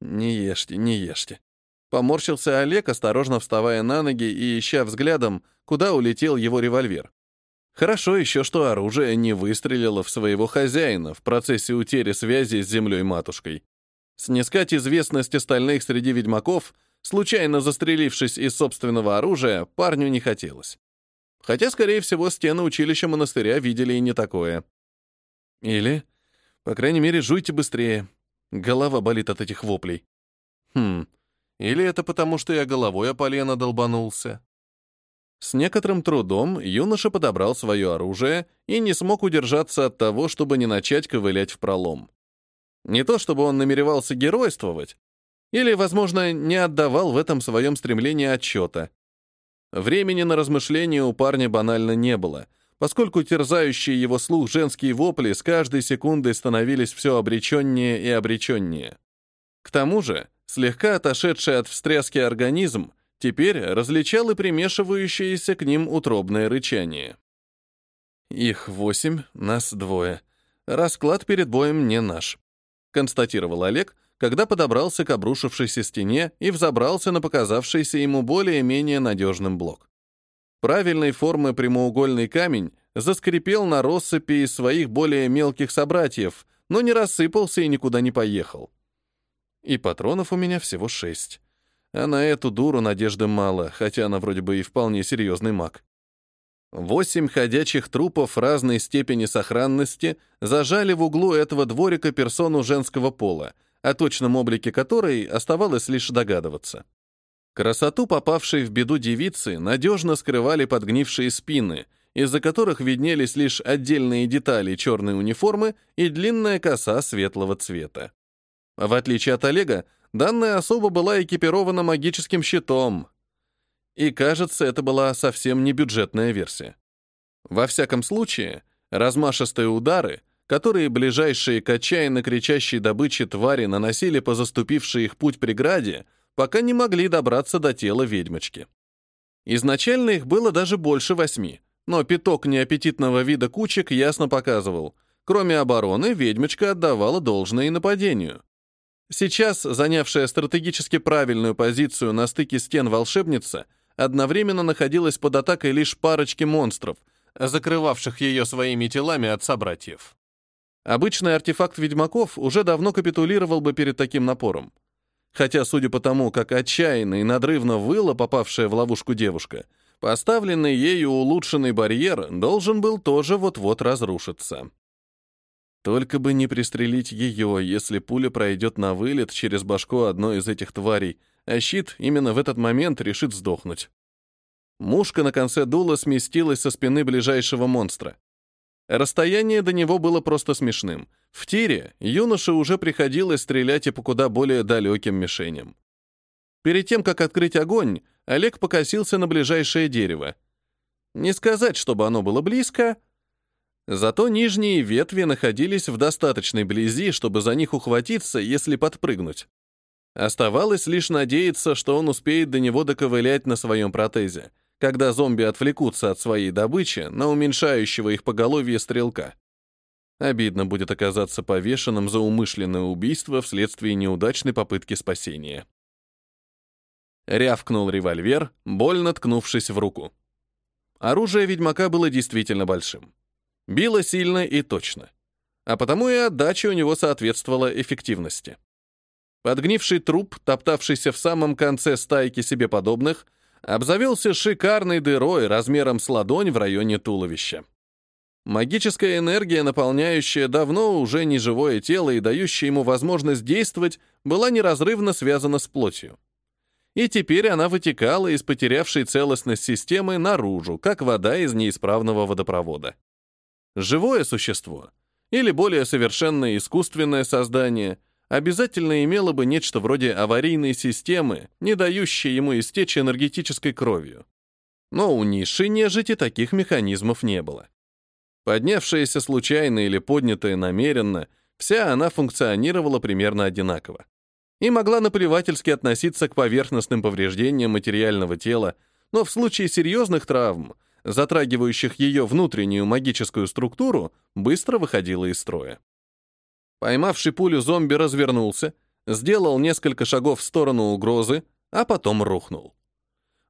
«Не ешьте, не ешьте». Поморщился Олег, осторожно вставая на ноги и ища взглядом, куда улетел его револьвер. Хорошо еще, что оружие не выстрелило в своего хозяина в процессе утери связи с землей-матушкой. Снискать известность остальных среди ведьмаков, случайно застрелившись из собственного оружия, парню не хотелось. Хотя, скорее всего, стены училища монастыря видели и не такое. Или, по крайней мере, жуйте быстрее. Голова болит от этих воплей. Хм, или это потому, что я головой о полено долбанулся? С некоторым трудом юноша подобрал свое оружие и не смог удержаться от того, чтобы не начать ковылять в пролом. Не то чтобы он намеревался геройствовать, или, возможно, не отдавал в этом своем стремлении отчета. Времени на размышления у парня банально не было, поскольку терзающие его слух женские вопли с каждой секундой становились все обреченнее и обреченнее. К тому же, слегка отошедший от встряски организм теперь различал и примешивающееся к ним утробное рычание. «Их восемь, нас двое. Расклад перед боем не наш», — констатировал Олег, когда подобрался к обрушившейся стене и взобрался на показавшийся ему более-менее надежным блок. Правильной формы прямоугольный камень заскрипел на россыпи из своих более мелких собратьев, но не рассыпался и никуда не поехал. И патронов у меня всего шесть. А на эту дуру надежды мало, хотя она вроде бы и вполне серьезный маг. Восемь ходячих трупов разной степени сохранности зажали в углу этого дворика персону женского пола, о точном облике которой оставалось лишь догадываться. Красоту попавшей в беду девицы надежно скрывали подгнившие спины, из-за которых виднелись лишь отдельные детали черной униформы и длинная коса светлого цвета. В отличие от Олега, данная особа была экипирована магическим щитом. И, кажется, это была совсем не бюджетная версия. Во всяком случае, размашистые удары, которые ближайшие к отчаянно кричащей добыче твари наносили по заступившей их путь преграде, пока не могли добраться до тела ведьмочки. Изначально их было даже больше восьми, но пяток неаппетитного вида кучек ясно показывал. Кроме обороны, ведьмочка отдавала должное и нападению. Сейчас, занявшая стратегически правильную позицию на стыке стен волшебница, одновременно находилась под атакой лишь парочки монстров, закрывавших ее своими телами от собратьев. Обычный артефакт ведьмаков уже давно капитулировал бы перед таким напором. Хотя, судя по тому, как отчаянно и надрывно выла попавшая в ловушку девушка, Поставленный ею улучшенный барьер должен был тоже вот-вот разрушиться. Только бы не пристрелить ее, если пуля пройдет на вылет через башку одной из этих тварей, а щит именно в этот момент решит сдохнуть. Мушка на конце дула сместилась со спины ближайшего монстра. Расстояние до него было просто смешным. В тире юноше уже приходилось стрелять и по куда более далеким мишеням. Перед тем, как открыть огонь, Олег покосился на ближайшее дерево. Не сказать, чтобы оно было близко, зато нижние ветви находились в достаточной близи, чтобы за них ухватиться, если подпрыгнуть. Оставалось лишь надеяться, что он успеет до него доковылять на своем протезе, когда зомби отвлекутся от своей добычи на уменьшающего их поголовье стрелка. Обидно будет оказаться повешенным за умышленное убийство вследствие неудачной попытки спасения. Рявкнул револьвер, больно ткнувшись в руку. Оружие ведьмака было действительно большим. Било сильно и точно. А потому и отдача у него соответствовала эффективности. Подгнивший труп, топтавшийся в самом конце стайки себе подобных, обзавелся шикарной дырой размером с ладонь в районе туловища. Магическая энергия, наполняющая давно уже неживое тело и дающая ему возможность действовать, была неразрывно связана с плотью и теперь она вытекала из потерявшей целостность системы наружу, как вода из неисправного водопровода. Живое существо, или более совершенное искусственное создание, обязательно имело бы нечто вроде аварийной системы, не дающей ему истечь энергетической кровью. Но у ниши нежити таких механизмов не было. Поднявшаяся случайно или поднятая намеренно, вся она функционировала примерно одинаково и могла наплевательски относиться к поверхностным повреждениям материального тела, но в случае серьезных травм, затрагивающих ее внутреннюю магическую структуру, быстро выходила из строя. Поймавший пулю зомби развернулся, сделал несколько шагов в сторону угрозы, а потом рухнул.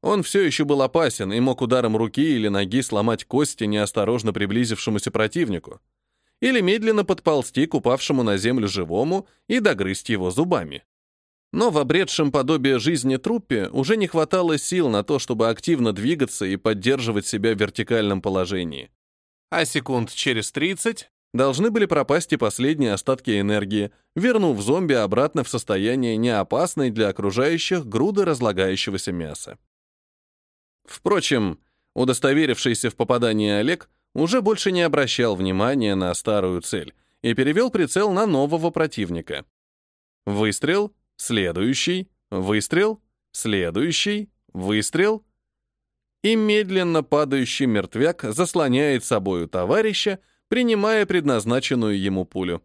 Он все еще был опасен и мог ударом руки или ноги сломать кости неосторожно приблизившемуся противнику или медленно подползти к упавшему на землю живому и догрызть его зубами. Но в обретшем подобие жизни труппе уже не хватало сил на то, чтобы активно двигаться и поддерживать себя в вертикальном положении. А секунд через 30 должны были пропасть и последние остатки энергии, вернув зомби обратно в состояние неопасной для окружающих груды разлагающегося мяса. Впрочем, удостоверившийся в попадании Олег уже больше не обращал внимания на старую цель и перевел прицел на нового противника. Выстрел, Следующий, выстрел, следующий, выстрел. И медленно падающий мертвяк заслоняет собою товарища, принимая предназначенную ему пулю.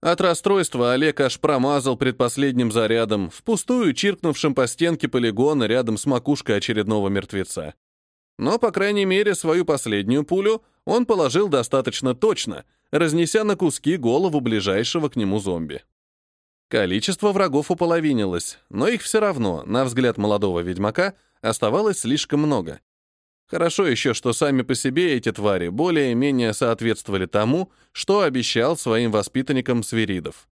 От расстройства Олег аж промазал предпоследним зарядом, впустую чиркнувшим по стенке полигона рядом с макушкой очередного мертвеца. Но, по крайней мере, свою последнюю пулю он положил достаточно точно, разнеся на куски голову ближайшего к нему зомби. Количество врагов уполовинилось, но их все равно, на взгляд молодого ведьмака, оставалось слишком много. Хорошо еще, что сами по себе эти твари более-менее соответствовали тому, что обещал своим воспитанникам Свиридов.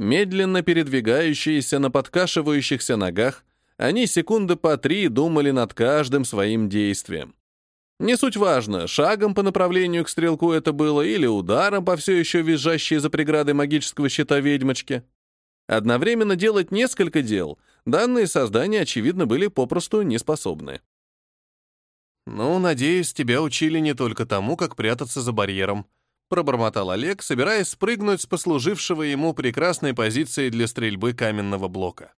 Медленно передвигающиеся на подкашивающихся ногах, они секунды по три думали над каждым своим действием. Не суть важно, шагом по направлению к стрелку это было или ударом по все еще визжащей за преградой магического щита ведьмочки. Одновременно делать несколько дел данные создания, очевидно, были попросту неспособны. «Ну, надеюсь, тебя учили не только тому, как прятаться за барьером», пробормотал Олег, собираясь спрыгнуть с послужившего ему прекрасной позиции для стрельбы каменного блока.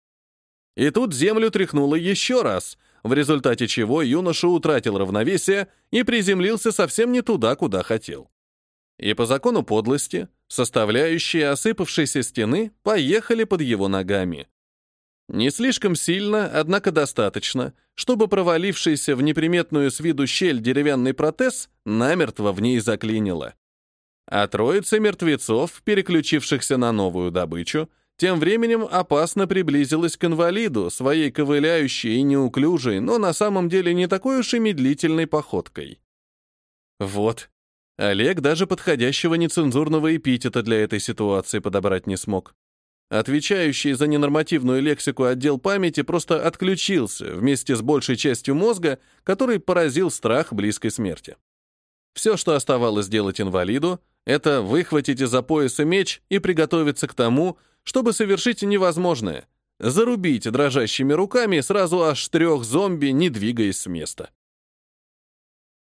И тут землю тряхнуло еще раз, в результате чего юноша утратил равновесие и приземлился совсем не туда, куда хотел. И по закону подлости, составляющие осыпавшейся стены поехали под его ногами. Не слишком сильно, однако достаточно, чтобы провалившийся в неприметную с виду щель деревянный протез намертво в ней заклинило. А троица мертвецов, переключившихся на новую добычу, тем временем опасно приблизилась к инвалиду, своей ковыляющей и неуклюжей, но на самом деле не такой уж и медлительной походкой. Вот. Олег даже подходящего нецензурного эпитета для этой ситуации подобрать не смог. Отвечающий за ненормативную лексику отдел памяти просто отключился вместе с большей частью мозга, который поразил страх близкой смерти. Все, что оставалось делать инвалиду, это выхватить из-за пояса меч и приготовиться к тому, чтобы совершить невозможное — зарубить дрожащими руками сразу аж трех зомби, не двигаясь с места.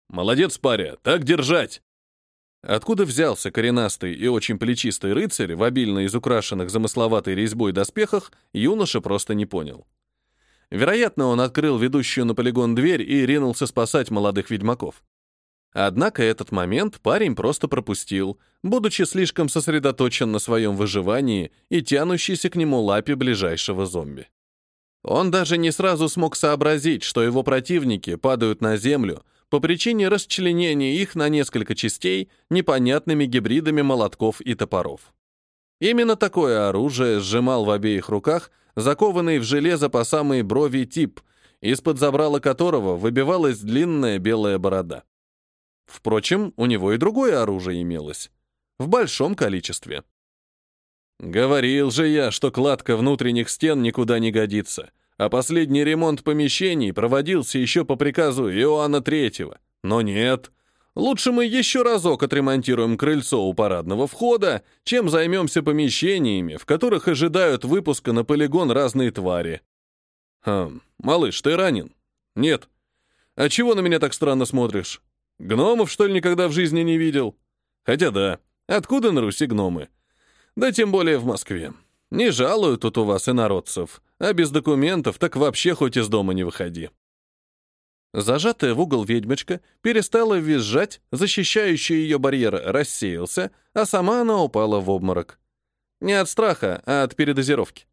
«Молодец, паря, так держать!» Откуда взялся коренастый и очень плечистый рыцарь в обильно изукрашенных замысловатой резьбой доспехах, юноша просто не понял. Вероятно, он открыл ведущую на полигон дверь и ринулся спасать молодых ведьмаков. Однако этот момент парень просто пропустил, будучи слишком сосредоточен на своем выживании и тянущейся к нему лапе ближайшего зомби. Он даже не сразу смог сообразить, что его противники падают на землю, по причине расчленения их на несколько частей непонятными гибридами молотков и топоров. Именно такое оружие сжимал в обеих руках закованный в железо по самые брови тип, из-под забрала которого выбивалась длинная белая борода. Впрочем, у него и другое оружие имелось. В большом количестве. Говорил же я, что кладка внутренних стен никуда не годится а последний ремонт помещений проводился еще по приказу Иоанна Третьего. Но нет. Лучше мы еще разок отремонтируем крыльцо у парадного входа, чем займемся помещениями, в которых ожидают выпуска на полигон разные твари. Хм, малыш, ты ранен? Нет. А чего на меня так странно смотришь? Гномов, что ли, никогда в жизни не видел? Хотя да, откуда на Руси гномы? Да тем более в Москве. Не жалуют тут у вас инородцев, а без документов так вообще хоть из дома не выходи. Зажатая в угол ведьмочка перестала визжать, защищающий ее барьер рассеялся, а сама она упала в обморок. Не от страха, а от передозировки.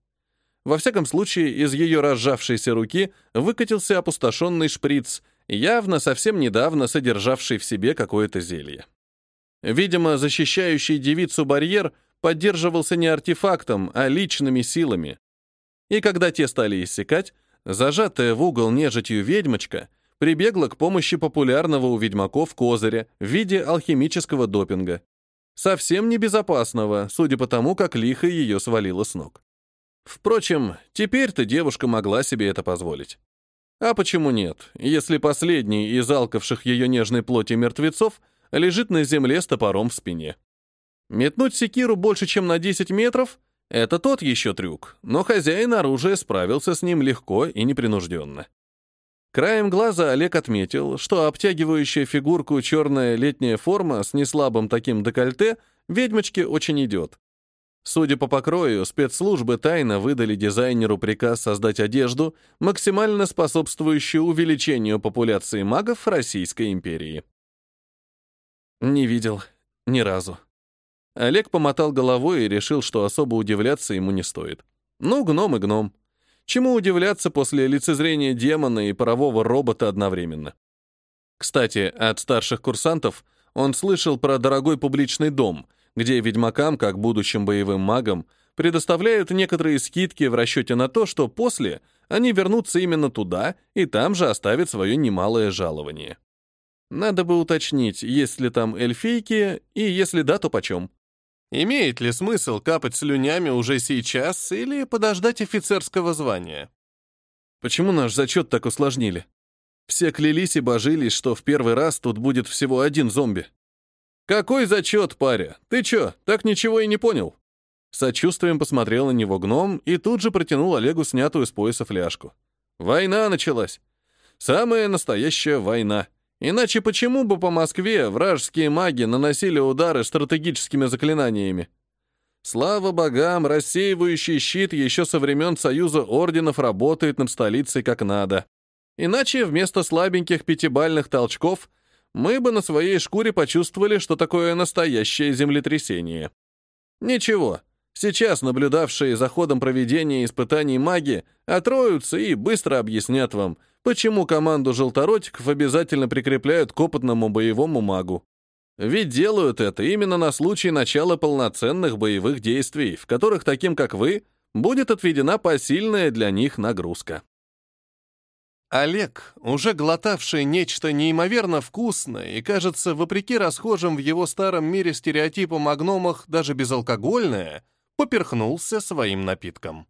Во всяком случае, из ее разжавшейся руки выкатился опустошенный шприц, явно совсем недавно содержавший в себе какое-то зелье. Видимо, защищающий девицу барьер поддерживался не артефактом, а личными силами. И когда те стали иссякать, зажатая в угол нежитью ведьмочка прибегла к помощи популярного у ведьмаков козыря в виде алхимического допинга. Совсем небезопасного, судя по тому, как лихо ее свалило с ног. Впрочем, теперь-то девушка могла себе это позволить. А почему нет, если последний из алкавших ее нежной плоти мертвецов лежит на земле с топором в спине? Метнуть секиру больше, чем на 10 метров — это тот еще трюк, но хозяин оружия справился с ним легко и непринужденно. Краем глаза Олег отметил, что обтягивающая фигурку черная летняя форма с неслабым таким декольте ведьмочке очень идет. Судя по покрою, спецслужбы тайно выдали дизайнеру приказ создать одежду, максимально способствующую увеличению популяции магов Российской империи. Не видел. Ни разу. Олег помотал головой и решил, что особо удивляться ему не стоит. Ну, гном и гном. Чему удивляться после лицезрения демона и парового робота одновременно? Кстати, от старших курсантов он слышал про дорогой публичный дом, где ведьмакам, как будущим боевым магам, предоставляют некоторые скидки в расчете на то, что после они вернутся именно туда и там же оставят свое немалое жалование. Надо бы уточнить, есть ли там эльфийки, и если да, то почем. Имеет ли смысл капать слюнями уже сейчас или подождать офицерского звания? Почему наш зачет так усложнили? Все клялись и божились, что в первый раз тут будет всего один зомби. «Какой зачет, паря? Ты чё, так ничего и не понял?» Сочувствием посмотрел на него гном и тут же протянул Олегу снятую с пояса фляжку. «Война началась. Самая настоящая война. Иначе почему бы по Москве вражеские маги наносили удары стратегическими заклинаниями? Слава богам, рассеивающий щит еще со времен Союза Орденов работает над столицей как надо. Иначе вместо слабеньких пятибальных толчков мы бы на своей шкуре почувствовали, что такое настоящее землетрясение. Ничего, сейчас наблюдавшие за ходом проведения испытаний маги отроются и быстро объяснят вам, почему команду желторотиков обязательно прикрепляют к опытному боевому магу. Ведь делают это именно на случай начала полноценных боевых действий, в которых таким, как вы, будет отведена посильная для них нагрузка. Олег, уже глотавший нечто неимоверно вкусное и, кажется, вопреки расхожим в его старом мире стереотипам о гномах даже безалкогольное, поперхнулся своим напитком.